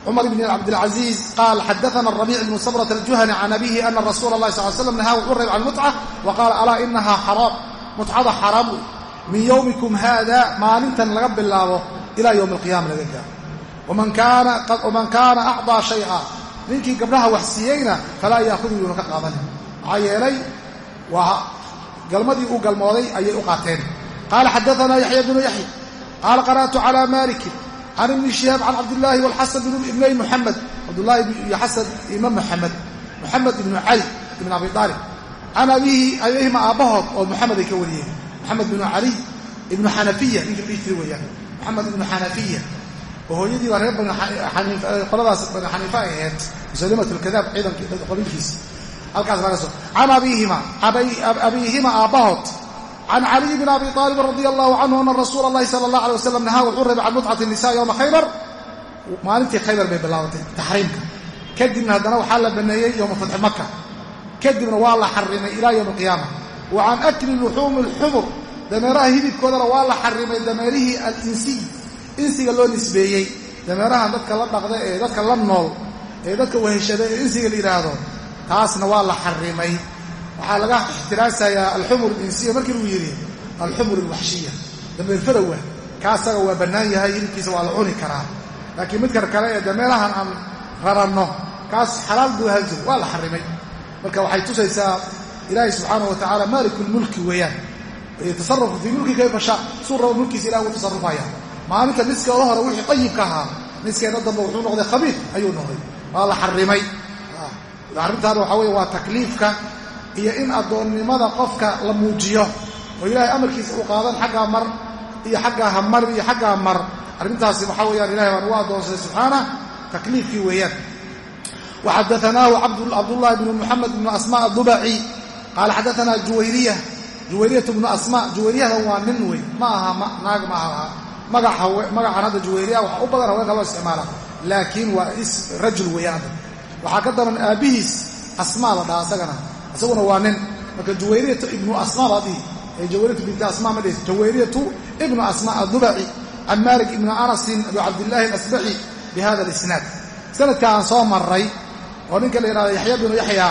cumar ibn cabdilcaziiz qaal xadaana rabiic bnu sabrat aljuhani can abihi ana rasuula allahi sal slam nahaa wuxuu reeb can mutca wa qaala alaa inahaa xaraam mutcada xaraam min yowmikum haada maalintan laga bilaabo ilaa yowmi alqiyama laga gaaro. Waman kaana acdaa shay'a ninkii gabdhaha wax siiyeyna falaa yaahudu yuuna ka qaadanin maxaa yeelay waa galmadii uu galmooday ayay u qaateen. Qaala xadaana yaxya bnu yaxya qaala qara'tu cala malikin can ibni shihaab can cabdillaahi walxasan ibnay muxamed cabdullaahi iyo xasan ima muxamed muxamed ibnu cali ibn abi aalib can abiihi abeehima aabbahood oo muxamed ay ka wariyeen moxamed bnu caliy ibnu xanafiya ninka dhihi jira weeyaan moxamed ibnu xanafiya oo hooyadii baa reer qoladaas bani xaniifa ay ahayd musalimat lkadaab ciidankii qabiilkiisa halkaas can abiihima abiihima aabbahood. Can caliy bn abi aalibin radi allahu canhu ana rasuula allahi sala allah alay wasalam nahaa wuxuu reebay can mutcati nisa yowma khaybar. Maalintii khaybar bay bilaabatay taxriimka kadibna haddana waxaa la baneeyey yowma fatxi maka kadibna waa la xarimay ilaa yowmi alqiyaama wa can akli luxuumi alxumur dameeraha hidibkoodana waa la xarimay dameerihii alinsiy insiga loo nisbeeyey dameerahan dadka la dhaqda ee dadka la nool ee dadka weheshada ee insiga la yidhaahdo taasna waa la xarimay. Waxaa laga ixtiraasayaa alxumur alinsiya markii lagu yidhi alxumur alwaxshiya dameer fadowa kaasaga waa bannaan yahay hilibkiisa waa la cuni karaa. Laakiin midkar kale ee dameerahan aan raranno kaas xalaal buu ahaan jiro waa la xarimay. Marka waxay tusaysaa ilaahay subxaanahu wa tacaala maalikulmulki weeyaan. Yatasarafu fii mulki kayfa shaa. Suu rabo mulkiisa ilah ugu tasarufaya maalinta niskeeda hore wixii qayibka ahaa niskeeda dambe wuxuu noqday khabiir ayuu noqday. Waa la xarimay arrintaana waxaa weye waa takliifka iyo in addoonnimada qofka la muujiyo oo ilaahay amarkiisa uu qaadan xaggaa mar iyo xaggaa hamar iyo xaggaa mar. Arrintaasi waxaa weyaan ilahay baan ugu addoonsaday subxaana takliifkii weeyaan. Waxadaanaahu cabdullahi bnu muxamed bnu asma adubaci qaala xadaanaa juwayriya. Juwayriyatu bnu asma juwayriyadan waa nin wey ma aha naag ma aha. Magacan hadda juwayriya waxa u badan haweenka loo isticmaala. Laakiin waa rajul weeyaan waxaa ka daran aabbihiis asmaa la dhaha isagana. Isaguna waa nin. Marka jawayriyatu ibnu asma baa dhihi. Jawayriyatu binti asma ma dhihis jawayriyatu ibnu asma adubaci can malik ibni anasin abu cabdillaahi alasbaxi bi alisnaad. Sanadka aan soo maray oo ninka la yidhahda yaxya binu yaxya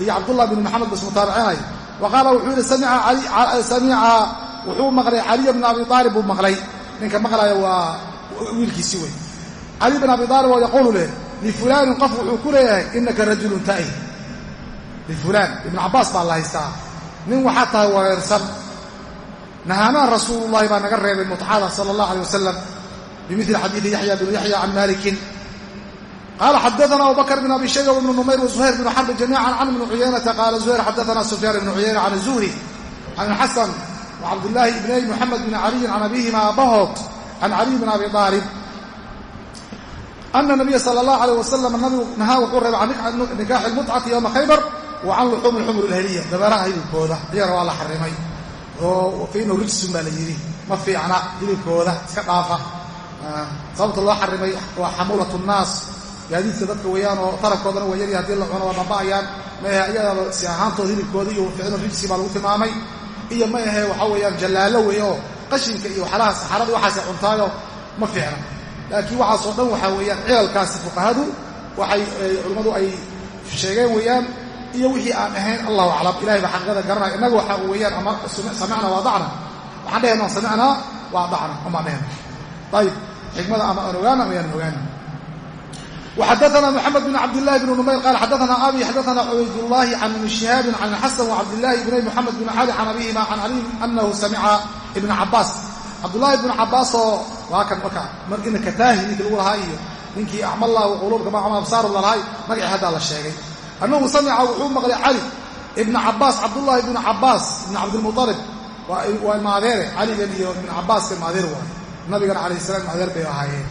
iyo cabdullah binu maxamed bas mutaabicinay wa qaala wuxuu yidhi samica wuxuu maqlay caliya bna abi aalib buu maqlay. Ninka maqlaya waa wiilkiisii wey cali bn abi aalib oo yaquulu leh lifulaanin qof wuxuu ku leeyahay inaka rajulun ta'i lifulaan ibnu cabbaas baa la haystaa nin waxaa tahay wareersan nahaanaa rasuulullahi baa naga reebay mutcada sala allah alay wasalam bimili xadiidi yaxya bnu yaxya can malikin qaala xadaana abubakr bn abi shayba wibnu numayr wazuhayr bnu xarbi jamiican can ibni cuyaynata qaala zuhayr xadaana sufyaan ibnu cuyayna can zuhri can xasan wcabdillaahi ibnay muxamed bn caliyin can abihima aabbahood can caliy bn abi aalib ana nabiya sala allahu alayh wasalam nabigu nahaa wuxuu reebay can nikaaxi lmutcati yowma khaybar wa can luxuumi lxumur ilheliya dabeeraha hilibkooda iyana waa la xarimay oo fiinu rijsun baa la yidhi ma fiicna hilibkooda iska dhaafa sababta loo xarimay waa xamuulatu nnaas gaadiidka dadka weeyaan oo tarafkoodana waa yari haddii la cuno waa baba'ayaan maahe iyadaba si ahaantooda hilibkooda iyo ficnu rijsi baa lagu tilmaamay iyo ma ahe waxa weeyaan jallaallo weeye oo qashinka iyo ma fiicna laakiin waxaasoo dhan waxaa weeyaan cilalkaasi fuqahadu waxay culimmadu ay sheegeen weeyaan iyo wixii aan ahayn allahu aclam ilahay baa xaqiiqada garanaya innaga waxa weeyaan ama samicna waa dacna waxaan dhehayna samicnaa waa dacna amaan dhehayna ayib xikmada ama aan ogaana ama yaan ogaana وxadثna mحamed بن cabdاللahi بن نmayr qal xadثna abi xadثna cubaydالlahi can ibn شihaabi can xasan وcabdالlahi bnay mxamed بn cali can abihima can cali anahu samica ibn cabaas cabdulahi ibn cabaas oo waa kan marka markina kataahi ninkii lagu lahaa iyo ninkii acmallah quluubka macma absaaru lalahay magacii haddaa la sheegay. Annahu samica wuxuu maqlay cali ibnu cabbaas cabdullaahi ibnu cabbaas ibnu cabdilmualib waa ilmaadeere caligan iyo ibnu cabbaaska ilmaadeer waay. Nabigana calayh salam ilmaadeer bay ahaayeen.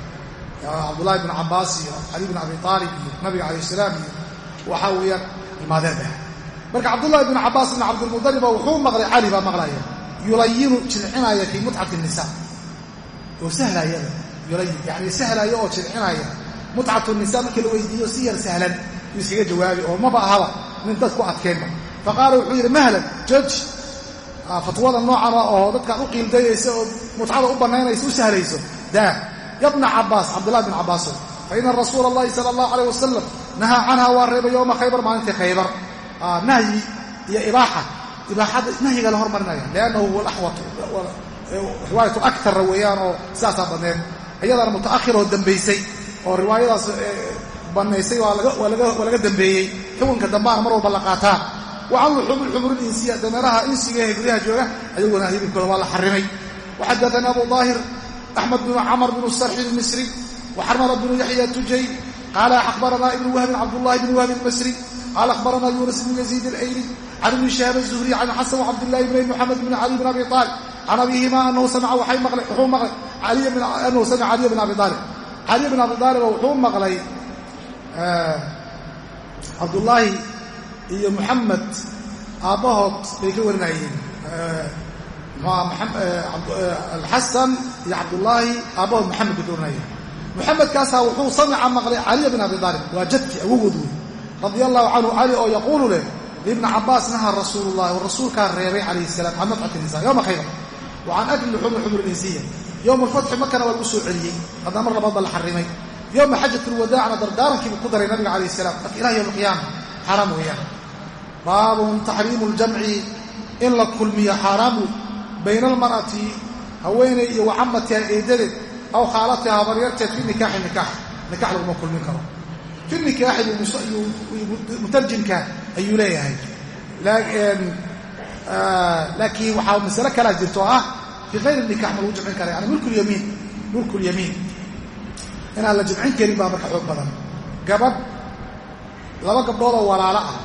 Cabdullahi ibnu cabbaas iyo cali bn abi aalib iyo nabiga calayh salaam iyo waxaa weeyaan ilmaadeer bay marka cabdullahi ibnu cabbaas ibnu cabdilmualiba wuxuu maqlay cali baa maqlaya yulayinu jilcinaya fii mutcati nisa oo sahlayada yulayin yani sahlaya oo jilcinaya. Mutcatu nisa markii la weydiiyo si yar sahlan. Yuu iskaga jawaabi oo maba ahaba nin dad ku adkeenba. Faqaala wuxuu yidhi mahlan jooji fatwada noocan oo dadkaan u qiildayaysa oo mutcada u bannaynaysa u sahlayso daa yabna cabbaas cabdullahi bin cabbaaso fa ina rasuula allahi sala allahu alayh wasalam nahaa canha waa reebay yowma khaybar maalintii khaybar. Nahyi iyo ibaaxa. Ibaaxada nahyiga la hormarinaya liannahu huwa riwaayatu akarra weeyaan oo sidaasaa banneed iyadana muta'akhir oo dambaysay oo riwaayadaas bannaysay waa laga dambeeyey. Xukunka dambaana mar walba la qaataa. Wacan xumur insiya dameeraha insiga ee guryaha jooga ayaguna hilibkooda waa la xarimay. Waxadaana abu daahir axmed bnu camr bnu sarxi ilmisri waxarmala bnu yaxya tujay qaala akhbaranaa ibnu wahbin cabdullahi bni wahbi ilmasri qaala akhbaranaa yuunus bnu yaziid alayli can ibni shahaab azuhri can xasan wcabdillahi bni muxamed bni cali bn abi can abihima anahu samica wuxuu maqlay anahu samica caliya bn abi aalib caliya bn abi aaliba wuxuu maqlay cabdullaahi iyo muxamed aabbahood bay ka warinayeen. Alxasan iyo cabdullaahi aabbahood maxamed bay ka warinayeen. Muxamedkaasaa wuxuu samica maqlay caliya bin abi aalib waa jadki awogood wey radia allahu canhu cali oo yaquulu leh liibni cabbaas nahaa rasuulu llahi rasuulkaa reebay calayhi salaam can nafcati nisa yowma khaybar wa can akli luxuumi xumur insiya yowma alfatxi makana waa lagu soo celiyey haddana mar labaad ba la xarimay yowma xajat lwadaacna dardaarankiibuu ku daray nabiga calayh salam marka ilah yowm alqiyaama xaaraam weeyaan baabun taxriimu ljamci in la kulmiyo xaaraamu bayna almar'ati haweeney iyo wacamatiha eedadeed aw khaalatiha habaryarteed fi nikaaxi nikaax nikax laguma kulmin karo fi nikaaxi mutarjimka ayuu laakiin waxaa masale kalaa jirto oo ah fii kayri nikax ma lagu jamcin kara yani mulkulyamiin mulkulyamiin inaan la jamcin karin baa marka xoog badan gabadh laba gabdhood oo walaalo ah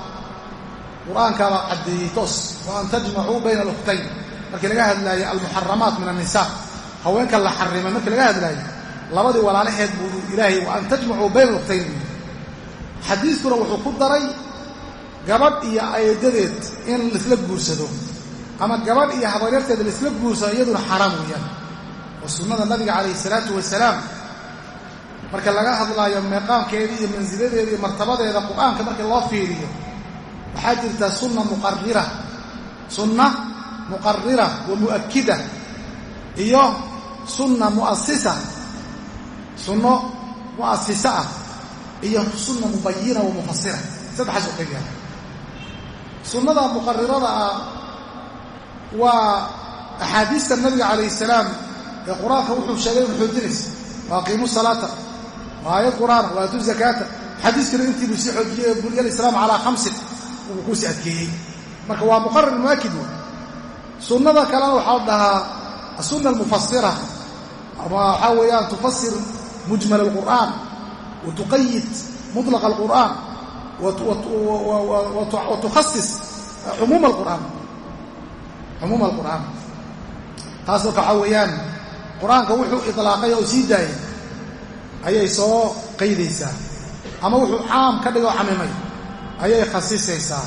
qur'aankaaba caddeeyey toos wa an tajmacuu bayna aluktayn markii laga hadlaayo almuxaramaat min annisa haweenka la xarimay markii laga hadlaayo labadii walaalaheed buu ilaahay wa an tajmacuu bayna aluktayn xadiiskuna wuxuu ku daray gabadh iyo eedadeed in laisla guursado ama gabadh iyo habaryarteed laisla guursado iyaduna xaaraam weeyaan. Oo sunnada nabiga calayhi salaatu wasalaam marka laga hadlaayo meeqaamkeedii iyo mansiladeeda iyo martabadeeda qur'aanka markii loo fiiriyo waxaa jirta sunna muqarira sunna muqarira wa mu'akida iyo sunna mu'asisa sunno mu'asisa ah iyo sunna mubayina wa mufasira saddexaas oo keliya sunnada muqarirada ah waa axaadiista nabiga calayh salaam ee qur'aanka wuxuu sheegay in xoojinaysa wa aqiimu salaata wa aayad qur'aana wa aatu zakaata. Xadiiskana intii buu sii xoojiyey ee alislaam calaa khamsin uu ku sii adkeeyey. Marka waa muqarir muakid wey sunnada kalena waxaa dhahaa asunna almufasira ama waxaa weeyaan tufasir mujmal alqur'aan wa tuqayid muطlaq alqur'aan wa tukhasis cumuum alqur'aan cumuum alqur'aan taas marka waxaa weeyaan qur'aanka wuxuu idlaaqay oo sii daayay ayay soo qaydaysaa. Ama wuxuu caam ka dhigoo camimay ayay khasisaysaa.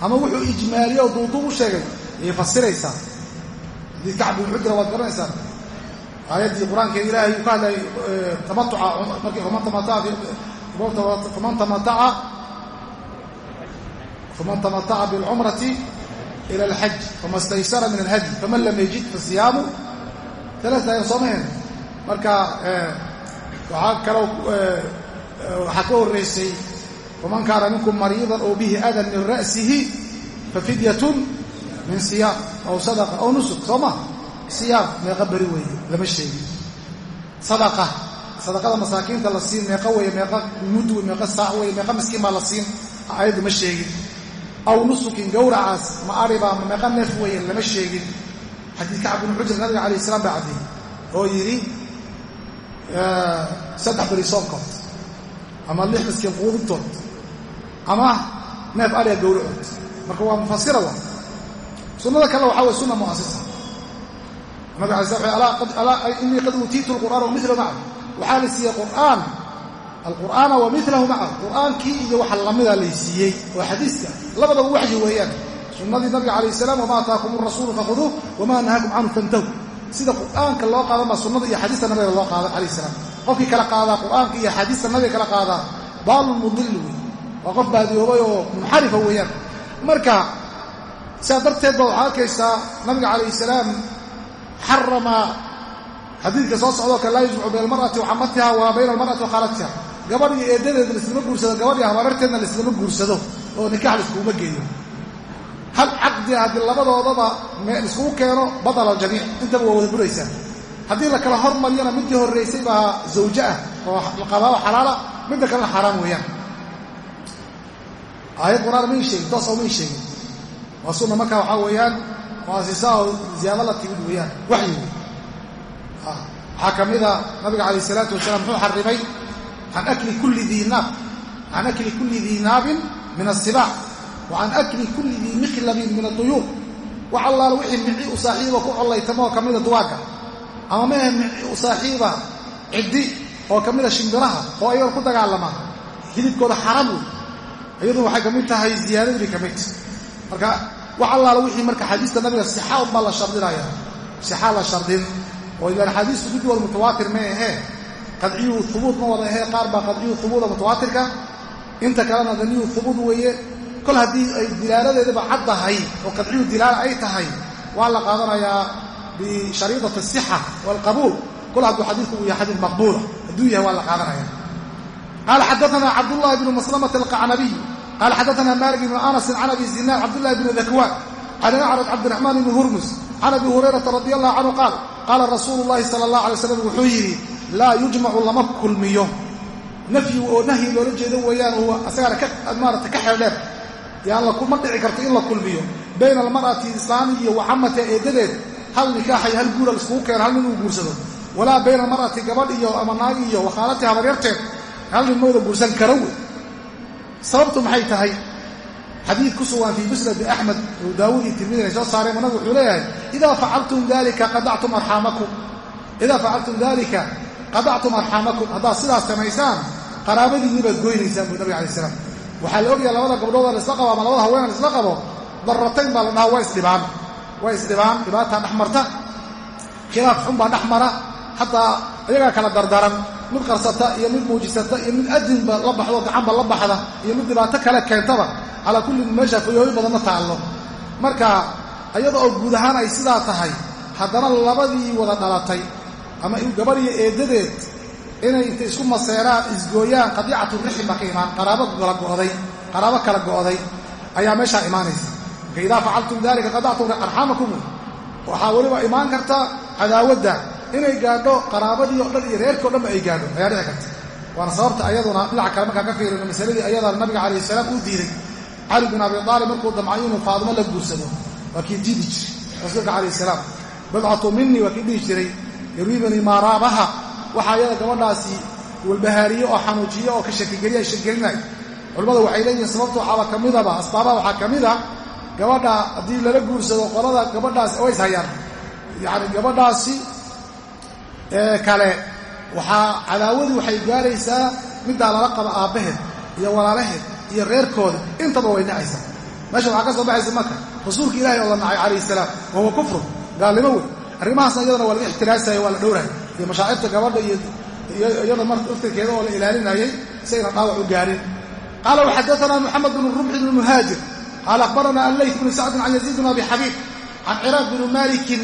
Ama wuxuu ijmaaliye oo duuduub u sheegay ayay fasiraysaa. Haddii kacb bin xujra waad garanaysaa? Aayaddii qur'aankeeda ilaahay uu ka hadlayay tamatuca markii faman faman tamataca bilcumrati ila alxaj fama staysara min alhadyi faman lam yajid fasiyaamu alaata ayam soomaheen marka waxaa kaloo waxaa ka horraysay faman kaana minkum mariidan oo bihi adan min ra'sihi fafidyatun min siyaam aw sadaqa aw nusuk soo ma siyaam meeqa beri weeye lama sheegin sadaqa sadaqada masaakiinta la siin meeqa weeye meeqa mud wey meeqa saac weye meeqa miskiin baa la siin ayaddu ma sheegin aw nusukin gowracaas ma ariba ma meeqa neef weeye lama sheegin. Xadiid kacab binu xujr nabiga alayh salaam baa caddeeyey oo yidhi saddex beri soonkood ama lix miskiin quudintood ama neef ariga gowracood marka waa mufasira wa sunnada kale waxaa way sunna mu'asisa nabig alay slam inii qad uutiitu alqur'aana wa milahu macahu waxaa la siiyey qur'aan alqur'aana wa milahu macahu. Qur'aankii iyo waxa lamida lay siiyey oo xadiiska. Labadaba waxyi weeyaan. Sunnadii nabiga calayh salaam wamaa ataakum arasuulu fakhuduuh wamaa nahaakum canhu fantahu. Sida qur'aanka loo qaadan baa sunnada iyo xadiista nabiga loo qaada calayh salaam. Qofkii kala qaadaa qur'aanka iyo xadiista nabiga kala qaadaa baalun mudilli wey waa qof baadiyoobay oo munxarifa weeyaan. Marka sidaa darteed ba waxaa arkaysaa nabiga calayh salaam xarama xadiidka soo socdoo kale laa gabadh iyo eeddadeeda laislama guursado gabadh iyo habaararteedna laislama guursado oo nikax laiskuuma geeyo. Hal caqdi haddii labadoodaba laiskugu keeno badala aljamiic intaba waa wada buraysaa. Haddii la kala hormariyana midii horraysay baa zawje ah oo qabaabo xalaala midda kalena xaaraam weeyaan. Aayad qur'aan may sheegin oo may sheegin. Waa sunna marka waxaa weeyaan muasisa oo ziyaado la timid weeyaan waxyi. Wey waxaa ka mida nabiga calayh isalaatu wasalaam muxuu xarimay can akli kulli dii naab can akli kulli dii naabin min asibaac wa can akli kulli dii mikhlabin min aduyuur wax allaala wixii mici u saaxiiba ku collaytama oo ka mida duwaagga ama mehe mici u saaxiiba ciddi oo ka mida shimbiraha oo ayaga ku dagaalama hilibkooda xaram wey iyadu waxay ka mid tahay ziyaadadii ka mid marka wax allaala wixii marka xadiista nabiga sixa unbaa la shardinaya sixa la shardin oo ilaan xadiistu mid wada mutawaatir ma ahee qadciyuhu hubuud ma wada ahee qaar baa qadciyuhu hubuuda mutawaatirka inta kalena daniyuhu hubuud weeye. Kol haddii ay dilaaladeedaba cad tahay oo qadciyuhu dilaala ay tahay waa la qaadanayaa bishariidati asixa waalqabuul kol hadduu xadiidku uu yahay xadiid maqbuula hadduu yahay waa la qaadanaya. Qaala xadaana cabdullahi bnu maslamata alqacnabiy qaala xadaana malik ibnu anasin can abi zinaad cabdullahi bnu dakwaan can acraj cabdiraxmaan ibni hurmus can abi hurayrata radi allahu canhu qaal qaala rasuulu llahi sala allah alay slam wuxuu yidhi laa yujmacu lama kulmiyo. Nafyi oo nahyi loola jeedo weeyaan uu asagana maarata ka xeeldheer yaan ma dhici karto in la kulmiyo. Bayna almar'ati islaami iyo wacamata eeddadeed hal nikaaxay hal guura laiskugu keeno hal nin uu guursado. Walaa bayna almar'ati gabadh iyo ama naag iyo wakhaalati habaryarteed hal nin mawda guursan kara wey. Sababtu maxay tahay? Xadiid ku sugan fii musnadi axmed oo daawuud iyo tirmidi ay soo saareen nabigu wuxuu leeyahay idaa facaltum dalika qadactum arxaamakum idaa facaltum dalika qadactum arxaamakum haddaad sidaas samaysaan qaraabadiinni baad goynaysaan buu nabig alay slam waxaa la ogyaha labada gabdhoodoo laisla qabo ama labada haweenoo laisla qabo darratayn baa la dhahaa waa isdhibaan. Waa isdhibaan dhibaataa dhex marta. Khilaaf xun baa dhex mara. Xataa iyagaa kala dardaran mid qarsata iyo mid muujisata iyo mid adinba la baxdo gacanba la baxda iyo mid dhibaato kale keentaba calaa kulli meesha fayooyin badanna taallo. Marka iyada oo guud ahaan ay sidaa tahay haddana labadii wada dhalatay ama gabadh iyo eeddadeed inay intay isku maseeraan isgooyaan qadiicatu rixim baa ka imaan qaraabo kala go'day qaraabo kala go'day ayaa meeshaa imaanaysa. Marka idaa facaltum dalika qadactum arxamakum. Waxaa weliba imaan karta cadaawadda inay gaadho qaraabadii o dhan iyo reerkii o dhanba ay gaadho ayaa dhici karta. Waana sababta ayaduna dhinaca kale markaan ka fiirino masaladii ayadaa nabiga calayh salaam uu diiday. Cali bin abi aalib markuu damcay inuu faadimo la guursado waa kii diidi jiray rasuulka calayh salaam. Badcatu minii waa kii dhihi jiray yariibanii maaraabaha waxaa ayada gabadhaasi walbahaariye oo xanuujiye oo ka shakigeliya shakigelinay. Culimmadu waxay leeyihiin sababta waxaaba ka midaba asbaabaha waxaa ka mid a gabadha haddii lala guursado qolada gabadhaasi way ishayaan yacni gabadhaasi kale waxaa cadaawadii waxay gaaraysaa middaa lala qabo aabbaheed iyo walaalaheed iyo reerkooda. Intaba way nacaysaa. Meesha waxaa ka soo baxaysa marka rasuulka ilaahay oo la nacay calayhi salaam wahuwa kufrun gaalnimo wey arrimahaasna iyadana waa laga ixtiraasaya waa la dhowraya iyo mashaacirta gabadha iyada marka iftirkeeda oo la ilaalinayay si ayna dhaawac u gaarin. Qaala waxadaanaa moxamed bnu rumxi bnu muhaajir. Qaala akhbarana alleyt bnu sacdin can yaziid bn abi xabiib can ciraaq bni malikin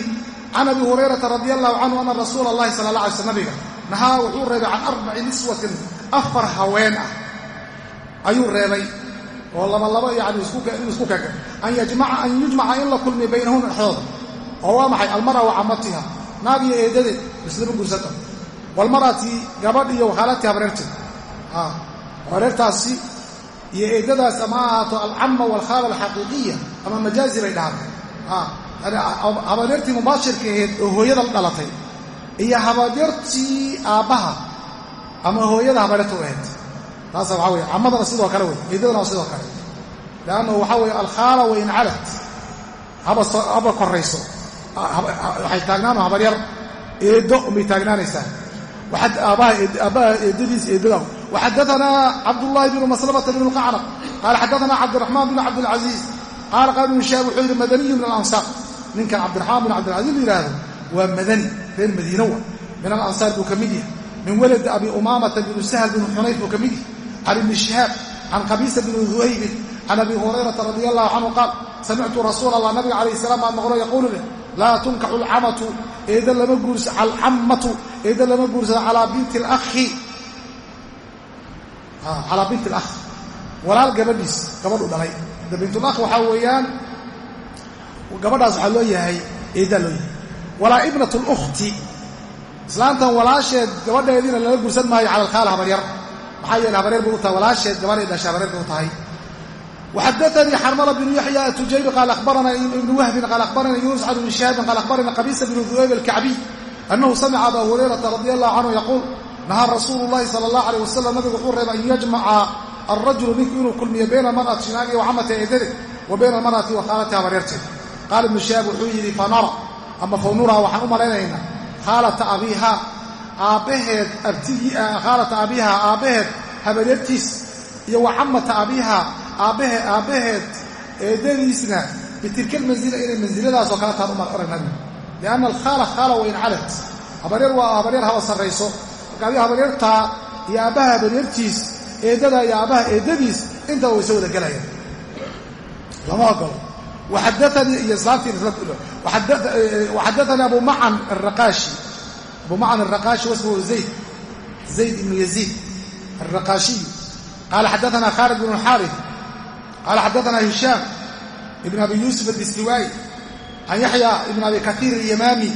can abi hurayrata radi allahu canhu ana rasuula allahi sala alla alay sl nabiga nahaa wuxuu reebay can arbaci niswatin afar haween ah. Ayuu reebay oo labalaba yani inuu isku kega an yujmaca in la kulmiyo baynahuna dhexdooda oo waa maxay? Almara wa camatiha naag iyo eeddadeed islama guursata walmarati gabadh iyo wakhaalatiha habareerteed habareertaasi iyo eeddadaas ama ha ahaato alcama walkhaala alxaqiiqiya ama majaazi bay dhahaan. Habaryartii mubaashirka aheed oo hooyada la dhalatay iyo habaryartii aabbaha ama hooyada habaryarta u ahayd. Taasa waxaa weye camadana sidoo kale wey eedadana waa sidoo kale. Leannahu waxaa weeye alkhaala wain calat haba korayso waxay taagnaano habaryar eeddo umay taagnaanaysaa. Aabbaha eedadiis eeddada waxadaanaa cabdullaahi bnu maslamata bnu qacnaq qaala xadaanaa cabdiraxmaan bn cabdilcaziiz qaala qaala ibnu shaab wuxuu yidhi madaniyu min alansaar. Ninkan cabdiraxmaan bin cabdilcaziiz la yidhaahdo waa madani reer madiinowa min alansaar buu ka mid yahay. Min waladi abi umaamata binu sahl binu xunayf buu ka mid yahay. Can ibni shihaab can qabiisa bni duhaybin can abi hurayrata radi allahu canhu qaal samictu rasuul allah nabiga calayh salaam baan maqlo yaquulu leh laa tunkaxu alcamatu eeda lama guursa alcammatu eeda lama guursado calaa binti alakhi. Calaa binti alakh. Walaal gabadhiis gabadhu dhalay. Hadda waxaa weeyaan gabadhaas waxaa loo yahay eedaa loo yahay. Walaa ibnat lukhti islaantan walaasheed gabadheediina lala guursan maayo cala alkhaala habaryar. Maxaa yeele habaryar bay u tahay walaasheed gabadhay dhashay habaryar bay u tahay وxadثnي xrml بن yaحyى التujaybi qال أخbarna iبن whbi qال أخbarna yuنس عن بن شhهاabi qال أخbarna qبيسة بن ذؤyb الكacبي أنhu samca abا هurيرaةa رضي الله عanه يقول نahى رasuul الlahi slى الله عليه وsلم nabigu wuxuu reebay an yجمca الرaجuل ninku inuu kulmiyo bayna الmarأةi shinaagi وcamata eedade wa bayna الmarأةi وkhaalatiha habaryarteed qaal iبن شhهاab wuxuu yidhi fanara ama fanuraa waxaan u malaynaynaa khaalata abiiha aabbaheed khaalata abiiha aabbaheed habaryartiis iyo wa camata abiiha aabbahe aabbaheed eedadiisna bitilka almanzila inay mansiladaasoo kale taan umar orag nabigu alkhaala khaala wain calat. Habaryar waa habaryar haba sarrayso. Marka adiga habaryartaa iyo aabbaha habaryartiis eeddada iyo aabbaha eeddadiis intaba way soo wada gelayaan lama ogolo waxadaanii iyo islaamtii waxadaanii abu macan araqaashi abu macan araqaashi wasmuhu zayd. Zayd ibnu yaziid alraqaashiyu qaala xadaana khaalid bnu xaarif qaala xadaana hishaam ibn abi yuusuf adistiwaayi can yaxya ibn abi kaiir alyamaami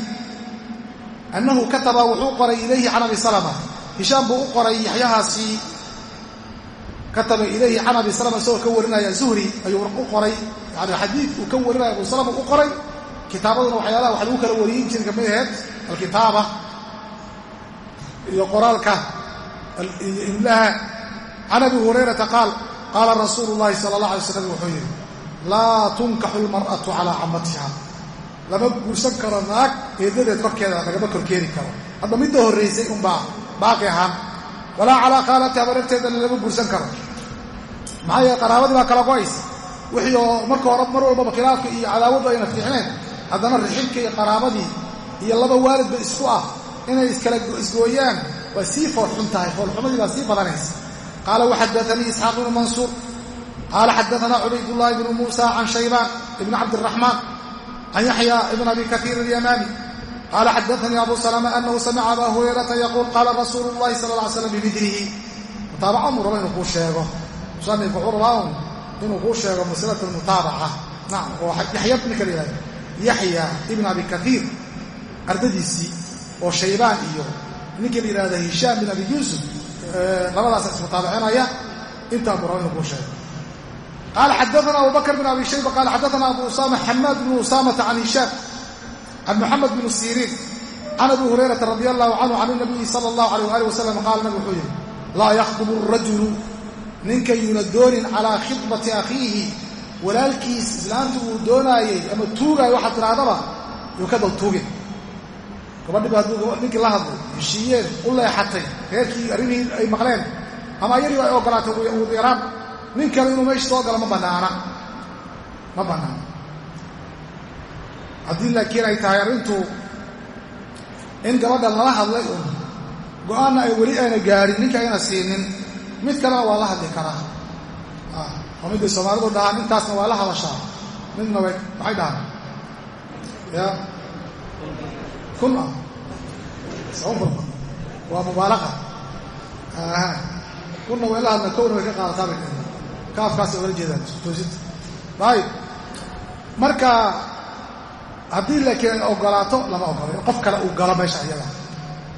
annahu kataba wuxuu qoray ilayhi can abi salama hishaam buu u qoray yaxyahaasi kataba ilayhi can abi salama isagoo ka warinaya zuhri ayuu u qoray yani xadiid uu ka warinaya abu salama u qoray kitaabaduna waxyaalaha wax lagu kala wariyin jiri ka mid aheed alkitaaba iyo qoraalka imlaha can abi hurayrata qaal qaala rasuulu llahi sala allah alay slam wuxuu yidhi laa tunkaxu lmar'atu calaa camatiha lama guursan karo naag eedadeed korkeeda lagama korkeeni karo. Hadda midda horraysay unbaa baaqi ahaan. Walaa calaa khaalati habareerteedana lama guursan karo. Maxaa yeele qaraabadii baa kala go'aysa. Wixii oo marka hore mar walbaba khilaafka iyo cadaawadu ayna fiicneen. Haddana rixilka iyo qaraabadii iyo laba waalidba isku ah inay iskala isgooyaan waa sii foolxun tahay. Foolxumadii baa sii badanaysa qaala waxadaanii isxaaq bnu mansuur qaala xadaanaa cubaydullaahi bnu muusa can shaybaan ibni cabdiraxmaan can yaxya ibn abi kaiir alyamaami qaala xadaanii abu salama anahu samica abaa hurayrata yaquul qaala rasuulu llahi sala lla ly slam bimidlihi mutaabaca muu raba inuu kuu sheego musanifku wuxuu rabaa un inuu kuu sheego masilata mutaabaca nacam oo yaxya ninka la yihahdo yaxya ibn abi kaiir ardadiisii oo shaybaan iyo ninka la yidhahda hishaam bin abi yuusuf labadaasa ismutaabicinaya intaa buu raba inuu kuu sheego qaala xadaana abu bakr bn abi shayba qaala xadaana abu usama xamaad bnu usamata can hishaam can muxamed bn siriin can abi hurayrata radi allahu canhu can nabiyi sala allahu alayh ali wasalam qaala nabig wuxuu yidhi laa yakhdubu rajulu ninka yuuna doonin calaa khidbati akhiihi walaalkiis islaamta uu doonaayey ama tuugaayo waxaad tidhaahdaba yuu ka dal tuugin gabadhiba hadduu ninkii la hadlay heshiiyeen u leexatay reerkii arrimihii ay maqleen ama ayarii ay ogolaatay ugu yaraan nin kale inuu meesha soo galo ma bannaana. Ma bannaana. Haddii laakiin ay tahay arrintu in gabadha lala hadlay un go'aanna ay weli ayna gaadhin ninka ayna siinin mid kalena waa la hadli karaa. Oo midday soomaalidu dhahaan intaasna waa la hadashaa. Midna way maxay dhahaan? Ya kun ah sabababa waa mubaalaqa kunna way la hadla kowna way ka qaadataa bay kaafkaasay ola jeedaan toosinta ayib marka haddii laakiin ay ogolaato lama ogolo in qof kale uu galo meesha iyada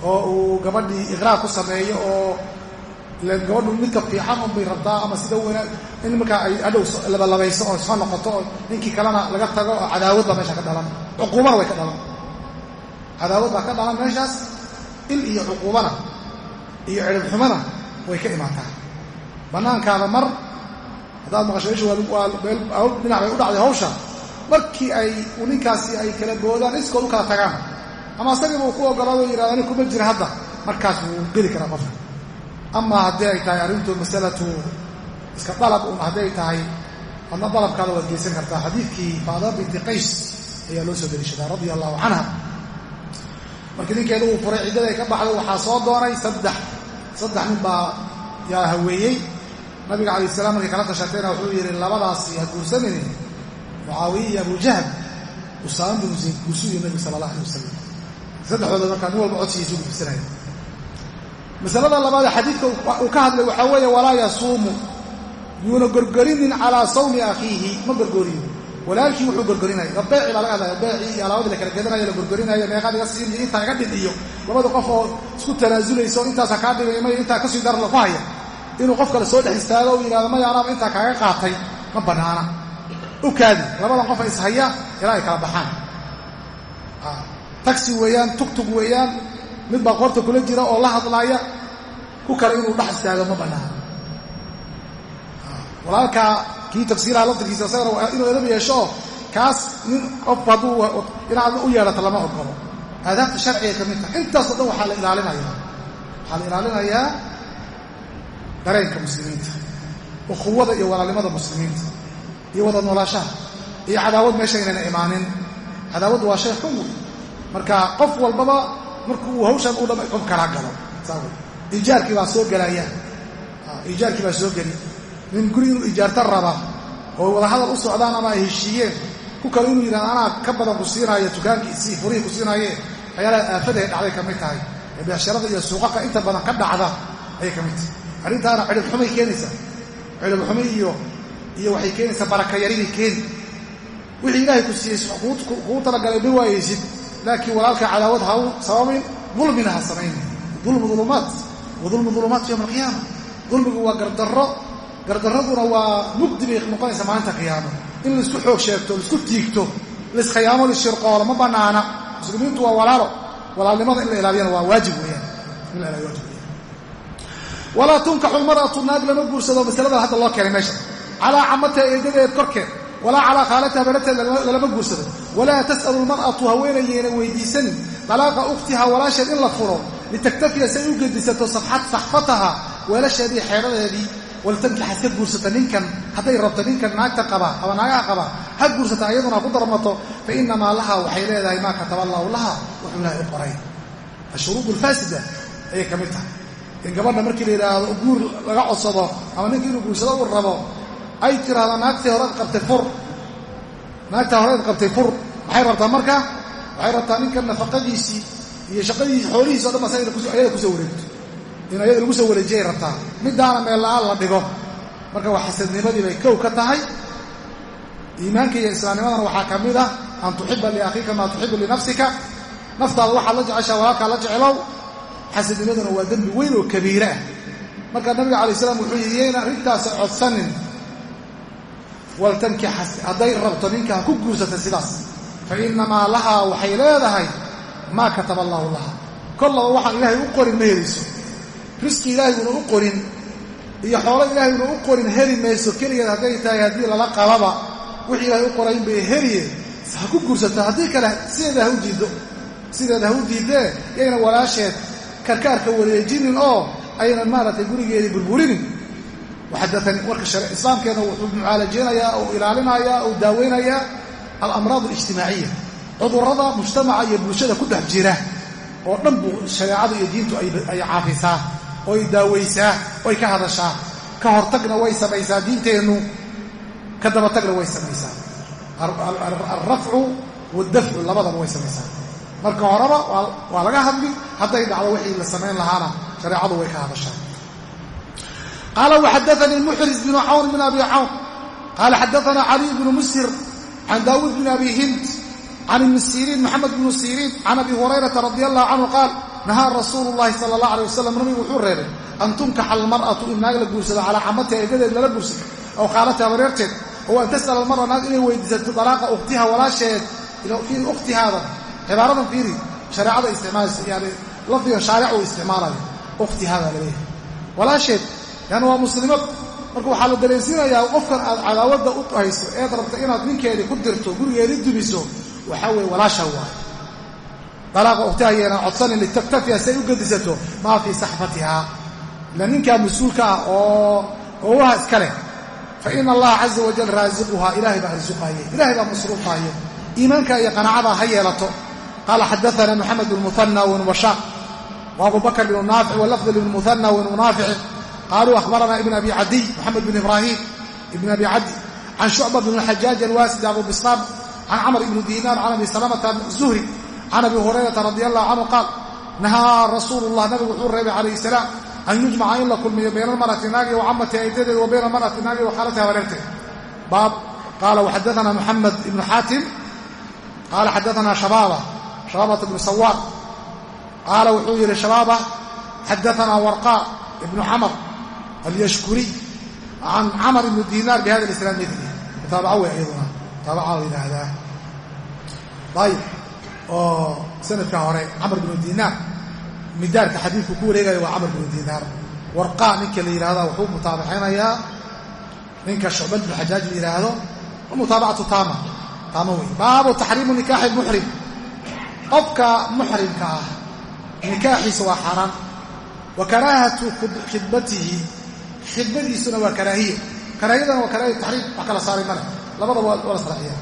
oo uu gabadhii iqraar ku sameeyo oo gabadhu midka fiixan unbay rabtaa ama sida wanaag in markaa ay adhow labalabayso oo soo noqoto oo ninkii kalena laga tago oo cadaawad baa meesha ka dhalan cuquubana way ka dhalan cadaawad baa ka dhalan meeshaas. Il iyo cuquubana iyo ciribxumana way ka imaataa. Bannaankaada mar haddaad maqasho ishu waa dhinac bay u dhacday hawsha. Markii ay ninkaasi ay kala boodaan iskood u kala tagaan. Ama asagiiba uu ku ogolaado yidhahdo ani kuma jira hadda. Markaas wuu geli karaa qofka. Amaa haddii ay tahay arrintu masalatu iska dalab un hadday tahay adna dalabkaada waad geysan kartaa. Xadiidkii faadima binti qays ayaa loo soo deliishadaa radia allahu canha markii ninkeeda uu furay ciddada ay ka baxday waxaa soo doonay saddex. Saddex nin baa yaa haweeyey. Nabiga calayh salam markay kala tashatayna wuxuu yidhi labadaasi ha guursanaynin mucaawiya iyo abu jahl usaama binu zayd guursuyo nabiga sala allah alay wasalam saddexdooda markaa nin walba codsigiisu gudbisanaya masalada labaad xadiidka uu ka hadlay waxaa weeye walaa yasuumu. Yuuna gorgorinin calaa sawmi akhiihi ma gorgoriyo walaalkii wuxuu gorgorinaya beeci baa laga hadlaya beecii iyo alaabadii la kala gadanayo la gorgorinaayo meeqaad iga siin intaa iga iyo labada qof oo isku tanaazulayso intaasa kaa dhigay may intaa ka sii dar laku haya inuu qof kale soo dhex istaago u yidhahdo maya anaaba intaa kaaga qaatay ma bannaana u kaadi. Labadan qofa ishaya ilaa ay kala baxaan. Taxi weeyaan tugtug weeyaan mid baa qoorta kula jira oo la hadlaaya ku kale inuu dhex istaago ma bannaana walaalkaa kii tagsiilaha laftirkiisa isagana inuu edab yeesho kaas nin qof hadduu inaad u yeedhato lama ogolo. Aadaabta sharciga ka mid tahay. Intaasoo dhan waxaa la ilaalinayaa waxaa la ilaalinayaa dareenka muslimiinta ukhuwada iyo walaalnimada muslimiinta iyo wada noolaashaha iyo cadaawad meesha inayna imaanin. Cadaawaddu waa shay xun wey marka qof walbaba marku uu hawshan u dhama qof kalaa galo iijaarkii baa soo gelaya iijaarkii baa soo geli nin guri inuu ijaarta raba oo wadahadal u socdaan ama ay heshiiyeen ku kale inuu yidhahdo anaa ka badan ku siinaayo dukaankiisii furihii ku siinaayee waxyaalaha aafadahay dhacday ka mid tahay ee beecsharada iyo suuqaka inta badan ka dhacda ayay ka mid tahay. Arrintaana cidhibxumay keenaysaa cidhibxumi iyo iyo waxay keenaysaa barakayaribay keeni wixii ilaahay ku siiyey kuu talagalay ma waayeysid laakiin walaalka cadaawad ha u sababayn dulmina ha samaynin dulmu dulumaat wa dulmu dulumaat yowma alqiyaama dulmigu waa gardarro gardarraduna waa mugdi bay noqonaysaa maalinta qiyaamo. In la isku xoog sheegto la isku tiigto laiskhiyaamo lishirqoolo ma bannaana muslimiintu waa walaalo. Walaalnimada in la ilaaliyana waa waajib weeyaan. In la ilaaliyo waajib weeyaan. Walaa tunkaxu lmar'atu naag lama guursado masaladan hadda loo keenay meesha. Calaa camataha eedadeed korkeed walaa calaa khaalataha banateed lalama guursado. Walaa tas'alu lmar'atu haweenayeyna weydiisanin dalaaqa ukhtiha walaasheed in la furo. Litaktafiya say u gedisato saxfataha weelasheedii xeedhadeedii waltankixa iska guursata ninkan hadday rabto ninkan naagta qaba ama naagaha qaba ha guursata ayaduna ku darmato fa inamaa laha waxay leedahay maa kataba allaahu laha wuxuu ilahay u qoray. Ashuruud alfaasida ayay ka mid tahay. In gabadha markii la yidhaahdo guur laga codsado ama ninka inuu guursado uu rabo ay tiraahdo naagtii horeed qabtay fur. Naagtaa horeed qabtay fur. Maxay rabtaa marka? Waxay rabtaa ninkan nafaqadiisii iyo shaqadiisi xoolihiisi o dhan ayada ku soo wareegto in ayada lagu soo wareejiyay rabtaa middaana meel la'aan la dhigo. Marka waa xasadnimadii bay kow ka tahay. Iimaanka iyo islaamnimadana waxaa ka mid ah an tuxiba liakhiika maa tuxibu linafsika naftaada waxaad la jeceshaa walaalkaa la jeclow xasadnimaduna waa dembi weyn oo kabiire ah. Marka nabiga alay slam wuxuu yidhi yayna arrintaasa codsanin. Waltankix hadday rabto ninka ha ku guursata sidaas. Fa inamaa lahaa waxay leedahay maa kataba allaahu laha kollaba waxaan ilaahay u qorin ma helayso risqi ilaahayuna u qorin iyo xoolo ilaahayuna u qorin heli mayso keligeed hadday tahay haddii lala qababa wixii ilaahay u qorayn bay heliye ha ku guursato haddii kale sideeda ha u diiddo. Sideeda ha u diiddee yayna walaasheed. Karkaarka wareejinin oo aynan maaragtay gurigeedii burburinin. Waxadaani warka islaamkeena wuxuu mucaalajeynayaa uu ilaalinayaa uu daaweynayaa alamraad alijtimaaciya. Cudurrada mujtamaca iyo bulshada ku dhex jira oo dhan buu shareecadu iyo diintu ay caafisaa oo ay daawaysaa oo ay ka hadashaa ka hortagna way samaysaa diinteennu ka dabatagna way samaysaa. Alrafcu waaldafcu labadaba way samaysaa. Marka horeba waa laga hadli. Hadday dhacdo wixii la samayn lahaana shareecadu way ka hadashaa qaala waxadaanii muxris bnu cawn bn abi cawn qaala xadaana caliy bnu musir can daawuud bn abi hind can ibni siriin maxamed bnu siriin can abi hurayrata radi allahu canhu qaal nahaa rasuulu llahi sala allah alay wasalam nabigu wuxuu reebay an tunkaxa almar'atu in naag la guursado calaa camatiha eedadeed lala guursado aw khaalatiha bareerteed oo an tas'ala almar'a naag inay weydiisato dalaaqa ukhtiha walaasheed fiiri ukhtihaada cibaaradan fiiri shareecada isticmaalaysa yani lafdigan shaaric uu isticmaalayo ukhtihaada la leeyahay walaasheed yani waa muslimad marka waxaa la dareensiinayaa qofkan aad cadaawadda u hayso eed rabta inaad ninkeedii ku dirto gurigeedii dumiso waxaa weeye walaasha waay dalaaqa ukhtahayeena codsanin litaktafiya si ay u gedisato maa fii saxfatihaa ila ninkaa mas'uulka ah oo oowaha iska leh fa ina allaha caza wajal raasiquhaa ilaahay baa arsuqaaye ilahay baa masruuqaaye iimaanka iyo qanaacada ha yeelato qaala xadaana moxamed bn abu bakr bnu naafic walafd bn naafici qaaluu ahbarana ibn abi cadiy moxamed bn ibraahim ibn abi cadi can shucba bn xajaaj alwaasidi abu bislaam can camr ibni diinaar can abi salamata zuhri can abi hurayrata radi allahu canhu qaal nahaa rasuulu llah nabigu wuxuu reebay calayh salaam an yujmaca in la kulmiyo bayna almar'ati naagi wa camati aydadeed wa bayna almar'ati naagi wa khaalatiha wareerteed baab qaala waxadaana moxamed ibnu xaatim qaala xadaana shabaaba shabaabata ibnu sawaar qaala wuxuu yidhi shabaaba xadaana warqa ibnu camr alyashkuriy can camr ibni diinaar bi hada isnaad mili mutaabaca wey iyaduna mutaabaca la yidhaahdaa ayib oo sanadka hore camr binu diinaar midaarka xadiidku ku wareegaya waa camr binu diinaar warqaa ninka la yidhahda wuxuu mutaabacaynayaa ninka shucbad bnu xajaaj la yidhaahdo mutaabacatu taama. Taama wey baabu taxriimu nikaaxi muxrim qofka muxrimka ah nikaaxiisa waa xaaraan wa karaahatu khidbatihi khidmadiisuna waa karaahiya karaahiyadana waa karaahiya taxriim wax kala saaray male labada waa la sarxiya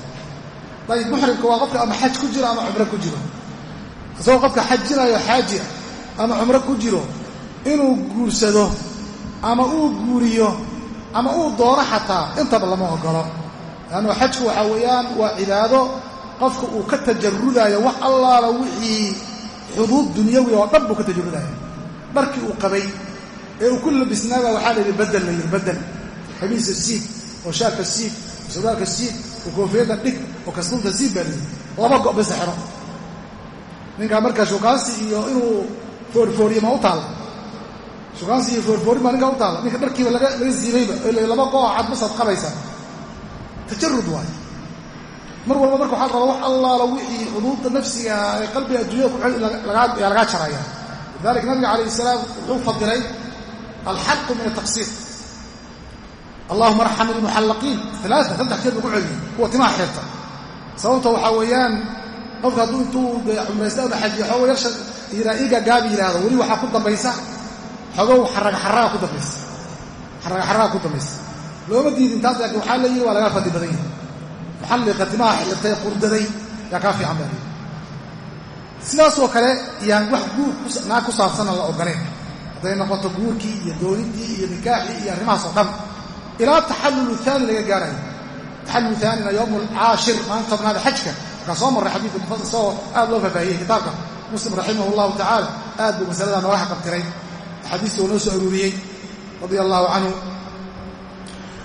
ayib muxrimka waa qofka ama xaj ku jiro ama cumro ku jiro? Isagoo qofka xajinayo xaaji ama cumro ku jiro inuu guursado ama uu guuriyo ama uu doono xataa intaba lama ogolo. Leannu xajku waxaa weeyaan waa cibaado qofka uu ka tajarudayo wax allaala wixii xuduud dunyawi oo dhan buu ka tajarudayo dharkii uu qabay ee uu ku labisnaaba waxaa la yidhi badel la yidhi badel khamiisa siib oo shaarka siib oo sadaalka siib oo koofiyadda dhig oo kasluunta siib baa layidhi laba go' base xero ninkaa markaa shukaansi iyo inuu foorfooriyo ma u taalla shukaansi iyo foorfoorin baa ninkaa u taalla ninka dharkiiba laga siibayba laba go' cad basaad qabaysaa tajarud waayo mar walba marka waxaa rabaa wax allaala wixii xuduudda nafsiga ee qalbiga adduunyada kuyaa lagaa jaraya. Lidalika nabiga calayh salaam wuxuu fadilay alxaqu min ataqsiir allahuma arxam ilmuxallaqiin alaaa saddex jeer buu ku celiyey kuwa timaha xirta sababta waxaa weeyaan qofka hadduu intuu cumraysta ama xajiyo xoogo yarsha iga gaabi yidhaahdo weli waxaa ku dambaysa xogow xaraga xaraga ku dambaysa xaraga xaraga ku dambaysa. Looma diidin taas laakiin waxaa leeyihi waa lagaa fadli badan yahay. Muxalliqa timaha xirtay qurdaday yaa kaa fiican baa leeyihi sidaasoo kale yaan wax guur naag ku saabsana la ogoleen hadday noqoto guurkii iyo doonidii iyo nikaaxii iyo arrimahaas oo dhan. Ilaa taxallulu aani laga gaarayo taxallulu aanina yowm alcaashir maalinta tobnaada xajka. Markaa soo marray xadiidka mufasal isagoo aad loo fafaahiyey kitaabka muslim raximah allahu tacaala aad buu masaladaa nooga xaqabtiray. Axaadiista oo noo soo aruuriyey radia allahu canhu.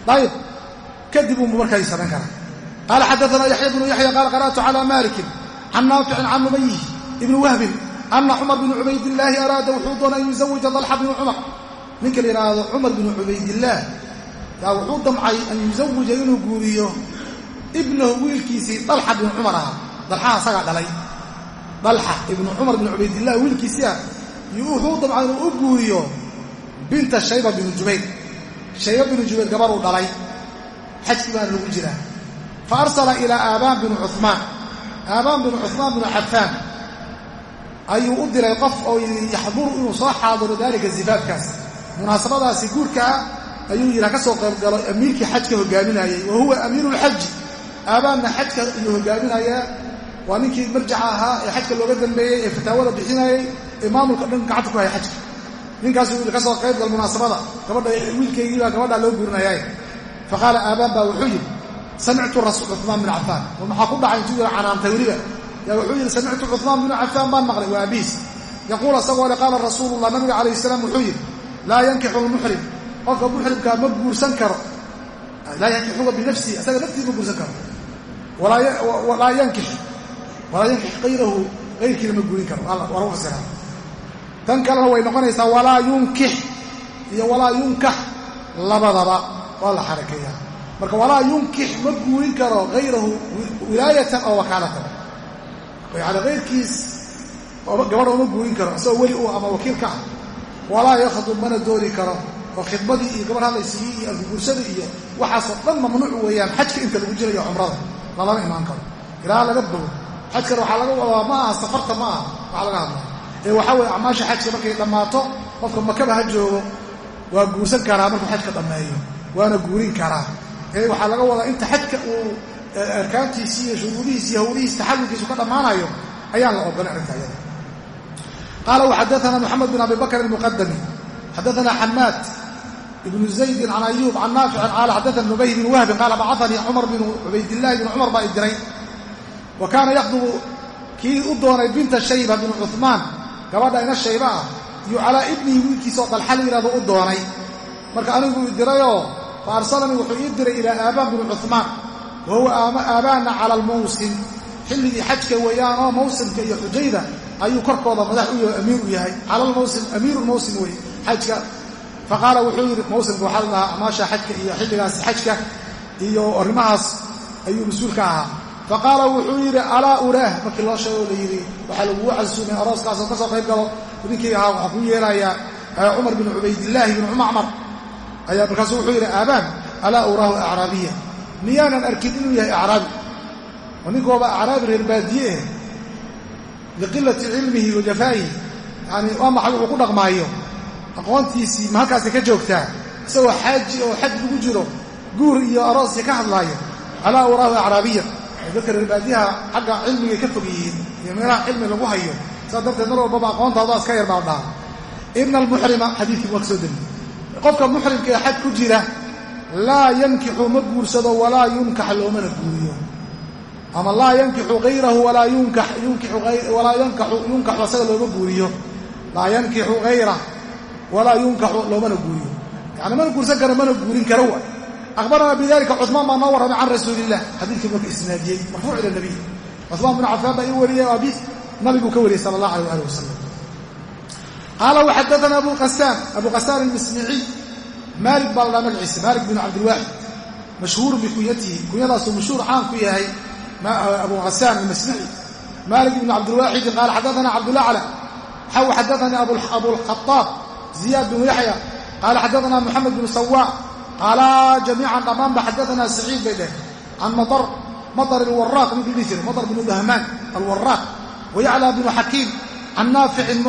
Ayib kadib unbu markaa samayn karaa. Qaala xadaana yaxya bnu yaxya qaala qara'tu cala malikin can naaficin can nubayh ibni wahbin ana cumar binu cubaydillaahi araada wuxuu doonay an yuzawija dalxa binu cumar. Ninka la yidhaahdo yaa wuxuu damcay an yuzawija inuu guuriyo ibnahu wiilkiisii dalxa binu cumar ahaa. Dalxaha asagaa dhalay. Dalxa ibnu cumar binu cubaydillah wiilkiisii ah. Wuxuu damcay inuu u guuriyo binta shayba binu jubayr shayba binu jubayr gabaruu dhalay. Xajkii baana lagu jiraa fa arsala ilaa aabaan binu cumaan aabaan binu cumaan binu cafaan. Ayuu u diray qof oo yaxduru inuu soo xaadiro daalika zifaafkaas. Munaasabadaasi guurka ah ayuu yidhi ha ka soo qayb galo amiirkii xajka hogaaminayey wa huwa amiiru lxaji aabaanna xajka ayuu hogaaminayaa waa ninkii marjaca ahaa ee xajka looga dambeeyey ee fataawada bixinayey ee maamulka dhan gacanta ku haya xajka. Ninkaasuu yidhi ka soo qayb gal munaasabada gabadha wiilkaygiibaa gabadhaa loo guurinayaaye fa qaala aabaan baa wuxuu yidhi samictu cumaan bin cafaan. War maxaa ku dhacay intuu yidhi canaantay weliba. Yaa wuxuu yidhi samictu cumaan binu cafaan baan maqlay waa abiis. Yaquul asagoo le qaala rasuulullah nabiga calayh salaam wuxuu yidhi laa yankixu lmuxrim qofka muxrimkaa ma guursan karo. Laa yankixuga binafsihi asaga naftiisa ma guursan karo. Walaa yankix kayrahu kayrkiina ma guurin karo. Waa lagu fasiraa tan kalena way noqonaysaa walaa yunkix iyo walaa yunkax labadaba. Waa la xarakeeyaa. Marka walaa yunkix ma guurin karo hayrahu wilaayatan oo wakaalatan. Yani kayrkiis gabadha uma guurin karo isagoo weli u ama wakiil ka ah. Walaa yakhdub mana dooni karo oo khidbadii iyo gabar hadlaysigii iyo alguguursadii iyo waxaasoo dhan mamnuuc weeyaan xajka inta lagu jirayo cumrada. Lalama imaan karo. Ilaa laga bogo. Xajkana waxaa laga wadaa ma aha safarta ma aha. Waxaa laga hadlaya ee waxaa weye acmaasha xajka markay dhammaato qofka makaba ha joogo waa guursan karaa markuu xajka dhammeeyo waana guurin karaa. Ee waxaa laga wadaa inta xajka uu arkaantiisii iyo shuruudihiisi iyo hawlihiis taxallulkiisu ka dhammaanayo ayaan la ogolay arrinta ayada. Qaala waxadaana moxamed bin abi ibnu zaydin can ayuub can naaficin qaala xadaana nubayh bin wahbin qaala bacanii cumar bin cubaydillahi bin cumar baa i diray. Wa kaana yakhdubu kii u doonay binta shayba bin cuhmaan gabadha ina shayba ah iyo calaa ibnihi wiilkiisaoo dalxa la yidhahdo u doonay. Marka anigu i dirayoo fa arsalanii wuxuu ii diray ilaa aabaan bin cuhmaan wa huwa aabaana cala almawsim xilligii xajka weeyaanoo mawsimka iyo xujayda ayuu korkooda madax u amiir u yahay. Cala fa qaala wuxuu yidhi mawsimka waxaa la dhahaa amaasha xajka iyo xilligaas xajka iyo arrimahaas ayuu mas'uul ka ahaa. Fa qaala wuxuu yidhi alaa uraah markii loo sheego la yidhi waxaa lagugu casuumay arooskaasoo ka soo qayb galo ninkii ahaa waxaa kuu yeelayaa cumar bin cubaydillaahi bin cumacmar. Ayaa markaasuu wuxuu yidhi aabaan alaa uraahu acraabiya. Miyaanan arkin inuu yahay acraabi? Oo ninkooba acraabi reer baadiye eh liqilati cilmihi wa jafaa'ihi. Yani waa maxay wuxuu ku dhaqmaayo aqoontiisii ma ka joogtaa? Isagoo xaaji oo xaj lagu jiro guur iyo arooskii ka hadlaayo. Alaa uraahu acraabiya. Dadka reer baadiyaha xagga cilmigay ka fog yihiin iyo meelaha cilmi lagu hayo. Saas darteed mar walbaba aqoontaadaa iska yar baa dhaha ina almuxrima xadiidkii waa ka soo deli qofka muxrimka ee xaj ku jira laa yankixu ma guursado walaa yunkax loomana guuriyo. Ama laa yankixu hayrahu walaa yunkaxu asaga looma guuriyo. Laa yankixu hayrah walaa yunkaxu loomana guuriyo. Yani mana guursan karo mana guurin karo waay. Akhbaranaa bidalika cumaan baa noo warramay can rasuulilah xadiidkii marka isnaadiyey marfuuc ila nabiy. Cumaan binu cafaan baa ii wariyay abiis nabiguu ka wariyey sala allah aleh wasalam qaala waxadaana abu qasaan abu qasaan almismiciy maalik baa la magaciisa maalik binu cabdilwaaxid mashhuurun bikunyatihi kunyadaasuu mashhuur caan ku yahay abu qasaan almasmici maalik ibnu cabdilwaaxidin qaala xadaana cabdulacla xaw xadaanii abuulkhaaab ziyaad binu yaxya qaala xadaana moxamed bnu sawaa qaala jamiican dhammaanba xadaana saciid bay dheh can maar maar alwaraaq ninkii dhihi jiray maar bnu dahmaan alwaraaq wayaclى bnu xakiim can naaficin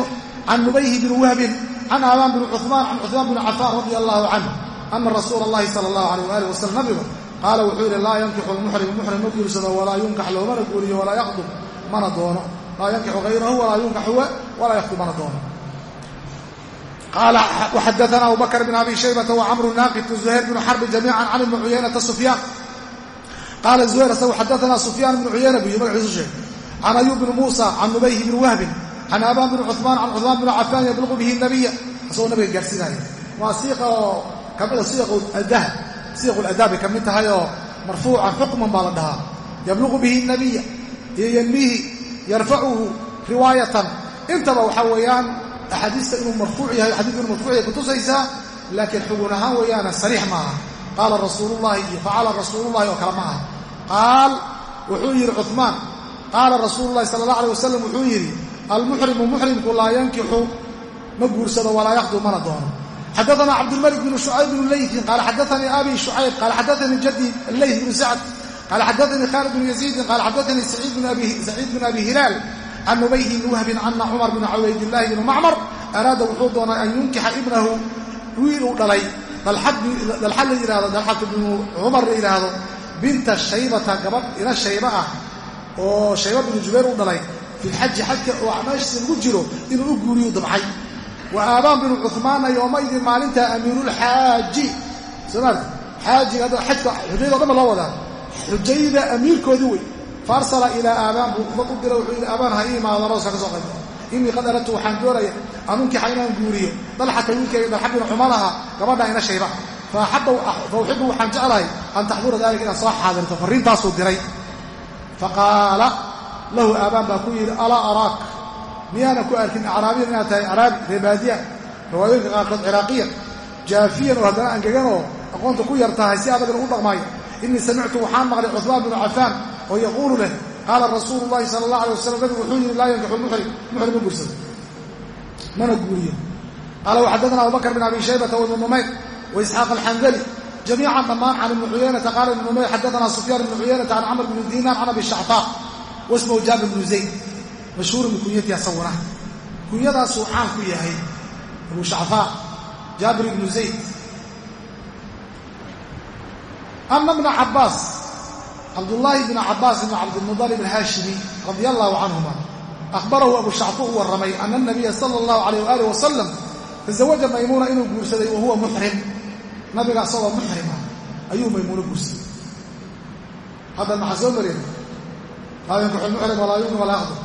can nubayhi bni wahbin can aabaan bni cuثmaan can cuثmaan bni cafaan radia allahu canه ana rasuula اllahi salى اllahu alيh waalih wasalam nabigu qaala wuxuu yidhi laa yankixu lmuxrimu muxrim ma guursado walaa yunkax loomana guuriyo walaa yakdub mana doono laa yankixu hayrahu walaa yunkax huwa walaa yakdub mana doono qaala waxadaana abu bakr bn abi shaybata wacamru naaqid zuhayr bnu xarbi jamiica can ibni cuyaynata sufyaan qaala zuhayr isagu xadaana sufyaan bnu cuyayna buyi magaciisu sheeg can ayub bni muusa can nubayhi bni wahbin can aabaan bni cuثmaan can cuثmaan bni cafaan yabluqu bihi nabiya isagoo nabiga gaarsiinaya waa siiqa oo kamida siiqadaha siiqu ladaa bay ka mid tahay oo marfuucan xukman baa la dhahaa yabluqu bihi nabiya iyo yanmihi yarfacuhu riwaayatan intaba waxaa weeyaan axaadiista inuu marfuuc yahay xadiidku inuu marfuuc yahay kutusaysaa laakiin xugun ahaan weeyaana sariix ma aha qaala rasuulullahi iyo facala rasuulullahi oo kale ma aha qaal wuxuu yidhi cuثmaan qaala rasuulu llahi sala allah alay wasalam wuxuu yidhi almuxrimu muxrimku laa yankixu ma guursado walaa yakdu mana doono. Xadaana cabdilmalik bn shucayb bn leytin qaala xadaanii abi shucayb qaala xadaanii jaddi leyt bn sacd qaala xadaanii khaalid bn yaziidin qaala xadaanii saciid bn abi hilaal can nubayhi bni wahbin ana cumar bn cubaydillaahi bn macmar araada wuxuu doonay an yunkixa ibnahu wiil uu dhalay. Dalxa la yidhahdo dalxatu bnu cumar la yidhaahdo binta shaybata gabadh ila shayba ah oo shayba binu jubayr u dhalay. Fi lxaji xajka oo acmaashiisa lagu jiro inuu u guuriyu dabcay wa aabaan binu cumaana yoomaydin maalintaa amiirulxaaji somaali xaajiga xajka xujayda o wey faarsala ilaa aabaan buu dad u dira wuxuu yidhi aabaan ha ii imaado ka soo qayb inii qad aradtu waxaan doonaya an unkixa inaan guuriyo. Dalxata wiilkayga dalxa binu cumalaha gabadha ina shayba. Fa uxibu waxaan jeclahay an taxdura daalika inaad soo xaadirto farriintaasuu diray. Faqaala lahu aabaan baa ku yidhi alaa araak miyaana ku arkin acraabiyan inaad tahay acraabi reebaadiya riwaayooyinka qaarkood ciraaqiya jaafiyan oo haddana angeganoo aqoonta ku yar tahay si adagna u dhaqmaayo. Inii samictu waxaan maqlay cuثmaan binu cafaan oo yaquulu leh qaala rasuulu llahi sala allah alay wasalam nabigu wuxuu yidhi laa yankixu muxrim muxrim ma guursado mana guuriyo. Qaala waxaddaana abubakr bin abi shaybata wibnu numayr waisxaaq alxandali jamiican dhammaan can ibni cuyaynata qaala ibnu numayr xaddaana sufyaan ibnu cuyaynata can camr bni diinaar can abi shacfaa wasmahu jaabir bnu zayd. Mashhuurun bikunyati asaguna kunyadaasuu caan ku yahay abu shacfaa jaabir ibnu zayd. Ama bna cabbaas cabdullaahi bn cabbaas ibn cabdilmudalib alhaashimi radia allahu canhuma ahbarahu abu shacfu u warramay ana anabiya sala allahu alayh waalih wasalam tazawaja maymuuna inuu guursaday wa huwa muxrim nabiga asagoo muxrima ayuu maymuuno guursaday. Hadda maxaa soo mareen? Laa yankuxu lmuxrim walaa yumin walaa yaqdur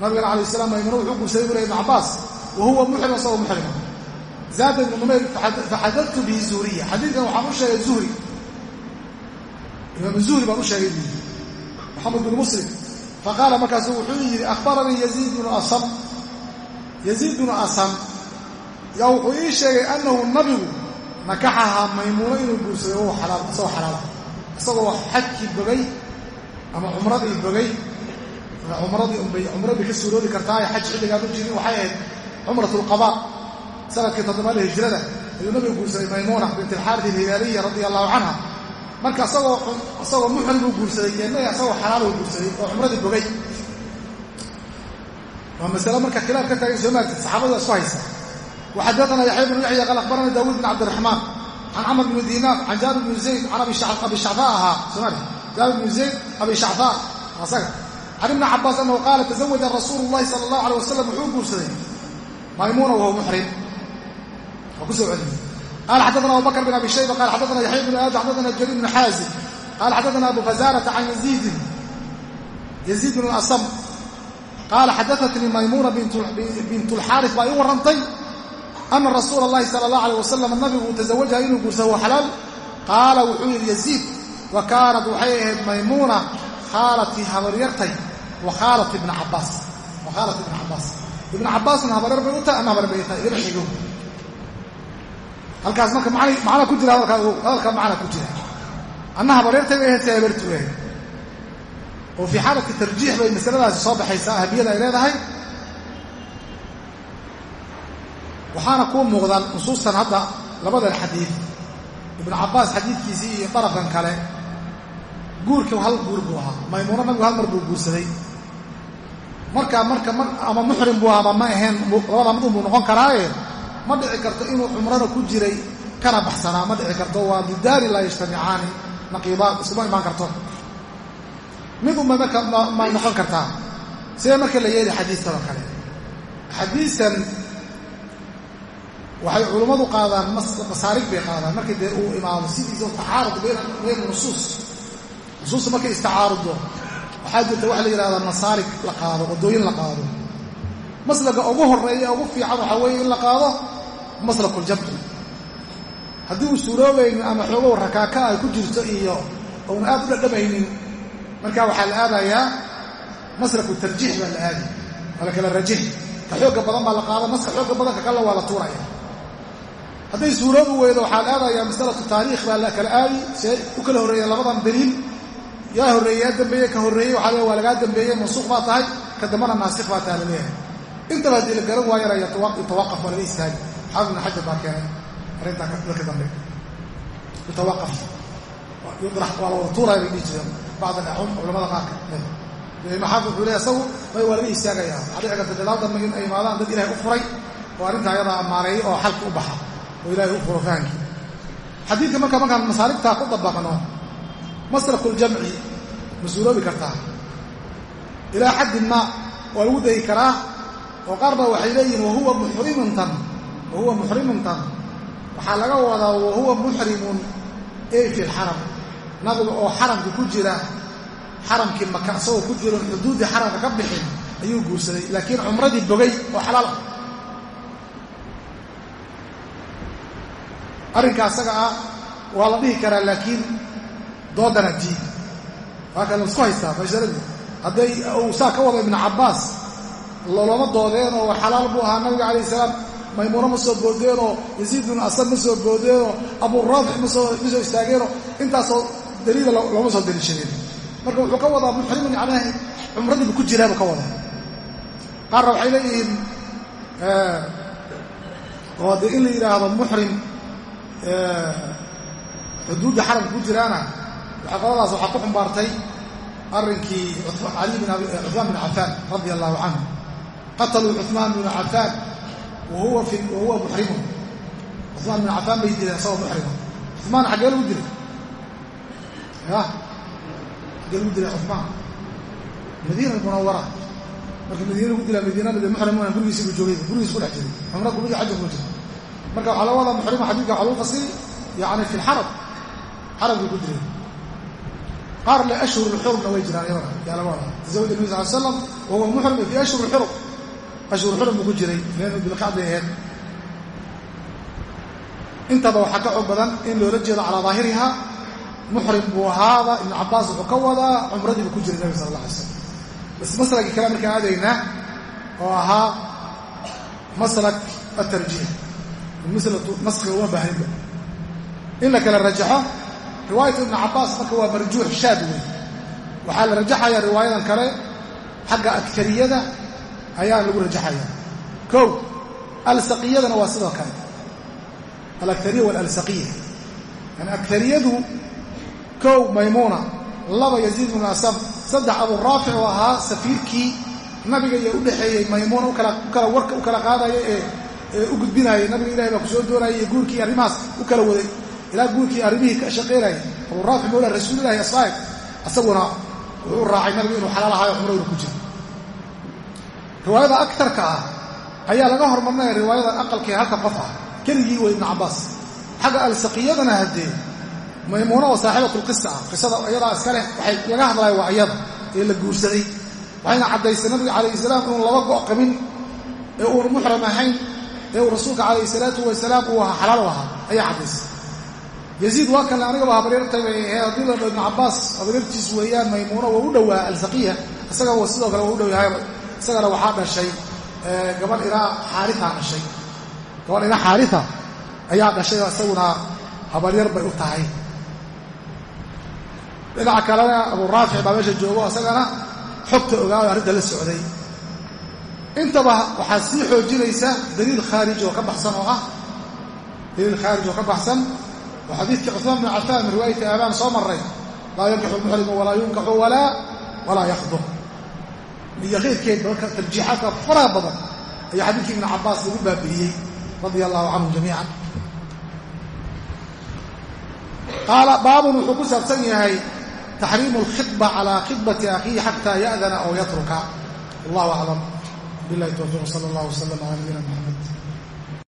nabigana alayh salaam maymuuno wuxuu guursaday buu leh ibn cabbaas wa huwa muxrim asagoo muxrima zaada ibnu numayr faxadadtu bihi zuhriya xadiidkan waxaan imaam zuhri baan u sheegay buu yidhi maxamed bin muslim faqaala markaasuu wuxuu yidhi akhbaranii yaziid bnu asam. Yaziid bnu asam yaa wuxuu ii sheegay annahu nabigu nakaxahaa maymuuno inuu guursaday wahuwa xalaal isagoo xalaala isagoo xajkii bogay ama cumradii bogay cumradii unbay cumradii ka suuroodi kartaaye xaj xilligaa ma jirin waxay ahayd cumrat lqabaa sannadkii toddobaada hijrada ayuu nabigu guursaday maymuuna bint alxaaris alhilaaliya radia allahu canha marka asagoo isagoo muxrim uu guursaday keennaga asagoo xalaal uu guursaday oo cumradii bogay waa masale marka khilaaf ka taagay soo maartid saxaabadu isku haysa. Waxadaana yaxya bnu yaxya qaal akhbarana daawuud bn cabdiraxmaan can camr bni diinaar can jaabir bni zayd can abi shacfaa ahaa soo maartid jaabir bni zayd abi shacfaa asaga can ibni cabbaas annahu qaala tazawaja rasuulu llahi sala allahu alay wasalam wuxuu guursaday. Maymuuna wahuwa muxrim waa ku soo celiyey قال xدثنا أبو بكر بن أبي شhيبة قال xدثنا يحيى بن آدم xدثنا جرير بن xاaزم قال xدثنا أبو فزارة عن يزيد يزيد بن الأصم قال xدثتني مyمونة بنت الxاaرث baa ii warrantay أنa رasuuل اللhi صلى الله عليه وسلم nabigu uu تزaوجha inuu guursado wa xalaal qaala wuxuu yidhi يزيد wa kaanat waxay ahayd maymuuna khaalatii habaryartay wa khaalat ibna cabbaas wa khaalat ibna cabbaas ibna cabbaasna habaryar bay u halkaas marka macna ku jira hadalka macna ku jira. Anna habaryartay bay ahayd si habartu ahayd oo fii xaalati tarjiix bay masaladaasi soo baxaysaa ahamiyada ay leedahay. Waxaana kuu muuqdaan nusuustan hadda labadan xadiid. Ibnu cabbaas xadiidkiisii iyo darafkan kale. Guurkii hal guur buu ahaa. Maymuuno nabigu hal mar buu guursaday. Markaa marka ama muxrim buu ahaa ama ma ahayn labada mid unbuu noqon karaaye ma dhici karto inuu cumrana ku jiray kana baxsanaa ma dhici karto. Waa bidaari laa yajtamicaani naqiibaad iskuma imaan karto. Mid unbay marka may noqon kartaa sidee marka la yeeli xadiistan oo kale? Xadiistan waxay culummadu qaadaan masaarig bay qaadaan. Markii dee uu imaado sidiisa tacaarud bayna nusuus. Nusuusta markay istacaaruddo waxaa jirta waxa la yidhahdaa masaarig la qaado waddooyin la qaado. Maslaga ugu horreeya ugu fiican waxaa weeye in la qaado maslakuljamci haddii uu suuroobaynin ama xoogow rakaaka ay ku jirto iyo ouna aad u dhadhamaynin marka waxaa la aadayaa maslaku tarjiix baa la aadi. Waa la kala rajix. Ka xoogga badan baa la qaada maska xoogga badan ka kalla waa la tuuraya. Hadday suuroobi weydo waxaa la aadayaa masalatu taariikh baa la kala aadi. See u kala horreeya labadan daliil yaa horreeye yaa dambeeye ka horreeyey waxaa le waa lagaa dambeeyey mansuuq baa tahay ka dambana naasikh baa taha intaba haddii la garan waayana yutawaqaf waa laga istaagi xaafid ibn xajar baa keenay arrintaa dadka dambe yutawaqaf waa la wada tuuraya bay dhihi jireen bacd culamada qaarka imaam xaafid wuxuu leeyahy isagu may waa laga istaagaya waxaa dhici karta dadaal dambe in ay imaadaan dad ilaahay u furay oo arrintaa ayadaa ammaaneeya oo xalka u baxa oo ilaahay u furo fahankii xadiidka marka markaan masaaligtaa ku dabaqno maslakuljamci ma suuroobi kartaa ilaa xaddin ma waa lagu dayi karaa oo qaar baa waxay leeyihiin wahuwa muxrimuntan wahuwa muxrimuntan waxaa laga wadaa wahuwa muxrimun ey fi lxaram nabiga oo xaramka ku jira xaramkii maka isagoo ku jiro xuduuddii xaramka ka bixin ayuu guursaday laakiin cumradii bogay oo xalaal ah arrinka asaga ah waa la dhihi karaa laakiin doodana diid waa kan isku haystaa masharadii hadday uu saa ka wada ibnu cabbaas loolama doodeen oo xalaal buu ahaa nabiga calayh salaam maymuuno ma soo boodeenoo? Yasiid binu asad ma soo boodeenoo? Aburaafic ma soo istaageenoo? Intaasoo daliila looma soo daliishadeen marka wuxuu ka wadaa muxrimun yacnaahi cumradiibu ku jiraabu ka wadaa. Qaarna waxay leeyihiin oo dee in la yidhaahdo muxrim xuduudda xaramka ku jiraana waxaa qoladaas waxaa ku xumbaartay arrinkii ali bin cuثmaan bin cafaan radia allahu canhu. Qataluu cuثmaan bin cafaan wahuwa muxrimun cumaan bin cafaan bay dileen isagoo muxrima cumaan xaggee lagu dilay ya xaggee lagu dilay cumaan madiina munawara marka madiina lagu dilaa madiina de muxrimuna gurigiisi buu joogay gurigiis ku dhex jiray xumra gurigii xaja kuma jiro marka waxaa laga wadaa muxrima xadiidka waxaa lagu fasiri yani fi lxarab xarabkay ku dilay qaar le ashhur lxurumna way jiraan iyadana yaa laga wadaa tazawaj nabi sal l slam wahuwa muxrim fi ashhur lxurum ashhur xurum buu ku jiray leenu bilqacday aheyd intaba waxaa ka xoog badan in loola jeedo calaa daahiriha muxrim buu ahaada ibnu cabaas wuxuu ka wadaa cumradii buu ku jiray nabi sala alla alay slam bas maslagii kale markaan aadaynaa oo ahaa maslak atarjiix mislatu naskiga uma baahaninba in la kala rajaxo riwaayatu ibnu cabaas marka waa marjuux shaad wey waxaa la rajaxaya riwaayadan kale xagga agtariyada ayaa lagu rajaxaya. Kow alsaqiyadana waa sidoo kale. Alagtariya waalalsaqiya yani agtariyadu kow maymuuna laba yaziid bnu asam saddex aburaafic oo ahaa safiirkii nabiga iyo u dhexeeyey maymuuna warka u kala qaadaya ee u gudbinaayay nabiga ilahay baa ku soo doonayay guurkii arrimahaas u kala waday. Ilaa guurkii arrimihii ka shaqaynayay aburaafic mawla rasuulillahi asaaib asaguna wuxuu raacay nabigu inuu xalaal ahaayo cumraynu ku jiro riwaayada aktarka ah ayaa laga hormarnaya riwaayadan aqalkii halka qof ah. Keligii wey ibnu cabaas xagga alsaqiyadana haddee maymuuna oo saaxiibatulqisa ah qisada iyadaa iska leh waxay laga hadlaya waa iyada ee la guursaday waxayna caddaysay nabiga calayhi salaam inuun laba go' qabin ee uuna muxram ahayn ee uu rasuulka calayhi salaatu wasalaam uu ahaa xalaal u ahaa ayaa caddaysay. Yaziid waa kanle anigaba habaryartay bay ahayd haddii la dho ibnu habaryartiis weeyaan maymuuna waa u dhowaa alsaqiya isaga sidoo kale waa u dhow yahay isagana waxaa dhashay gabadh ilaa xaaritaa dhashay. Gabadh ilaa xaarita ayaa dhashay isaguna habaryar bay u tahay. Dhinaca kalena abu raafic baa meesha joogo isagana xogta ogaayo arrinta la socday. Intaba waxaa sii xoojinaysa daliil khaarij oo ka baxsan oo ah daliil khaarij oo ka baxsan oo xadiidkii cuثmaan bn cafaan min riwaayati aabaan soo maray laa yankixu lmuxrimu walaa yunkaxu walaa walaa yakdur iyo keyrkeed marka tarjiixaadka faraha badan ayaa xadiidkii ibnu cabaas lagu baabi'iyey radia allahu canhum jamiican. Qaala baabun wuxuu ku saabsan yahay taxriimu alkhidba calaa khidbati akhiihi xataa ya'dana aw yatruka. Wallahu aclam. Bilahi towfiiq sala allah wasalam cala nabiyina mxamed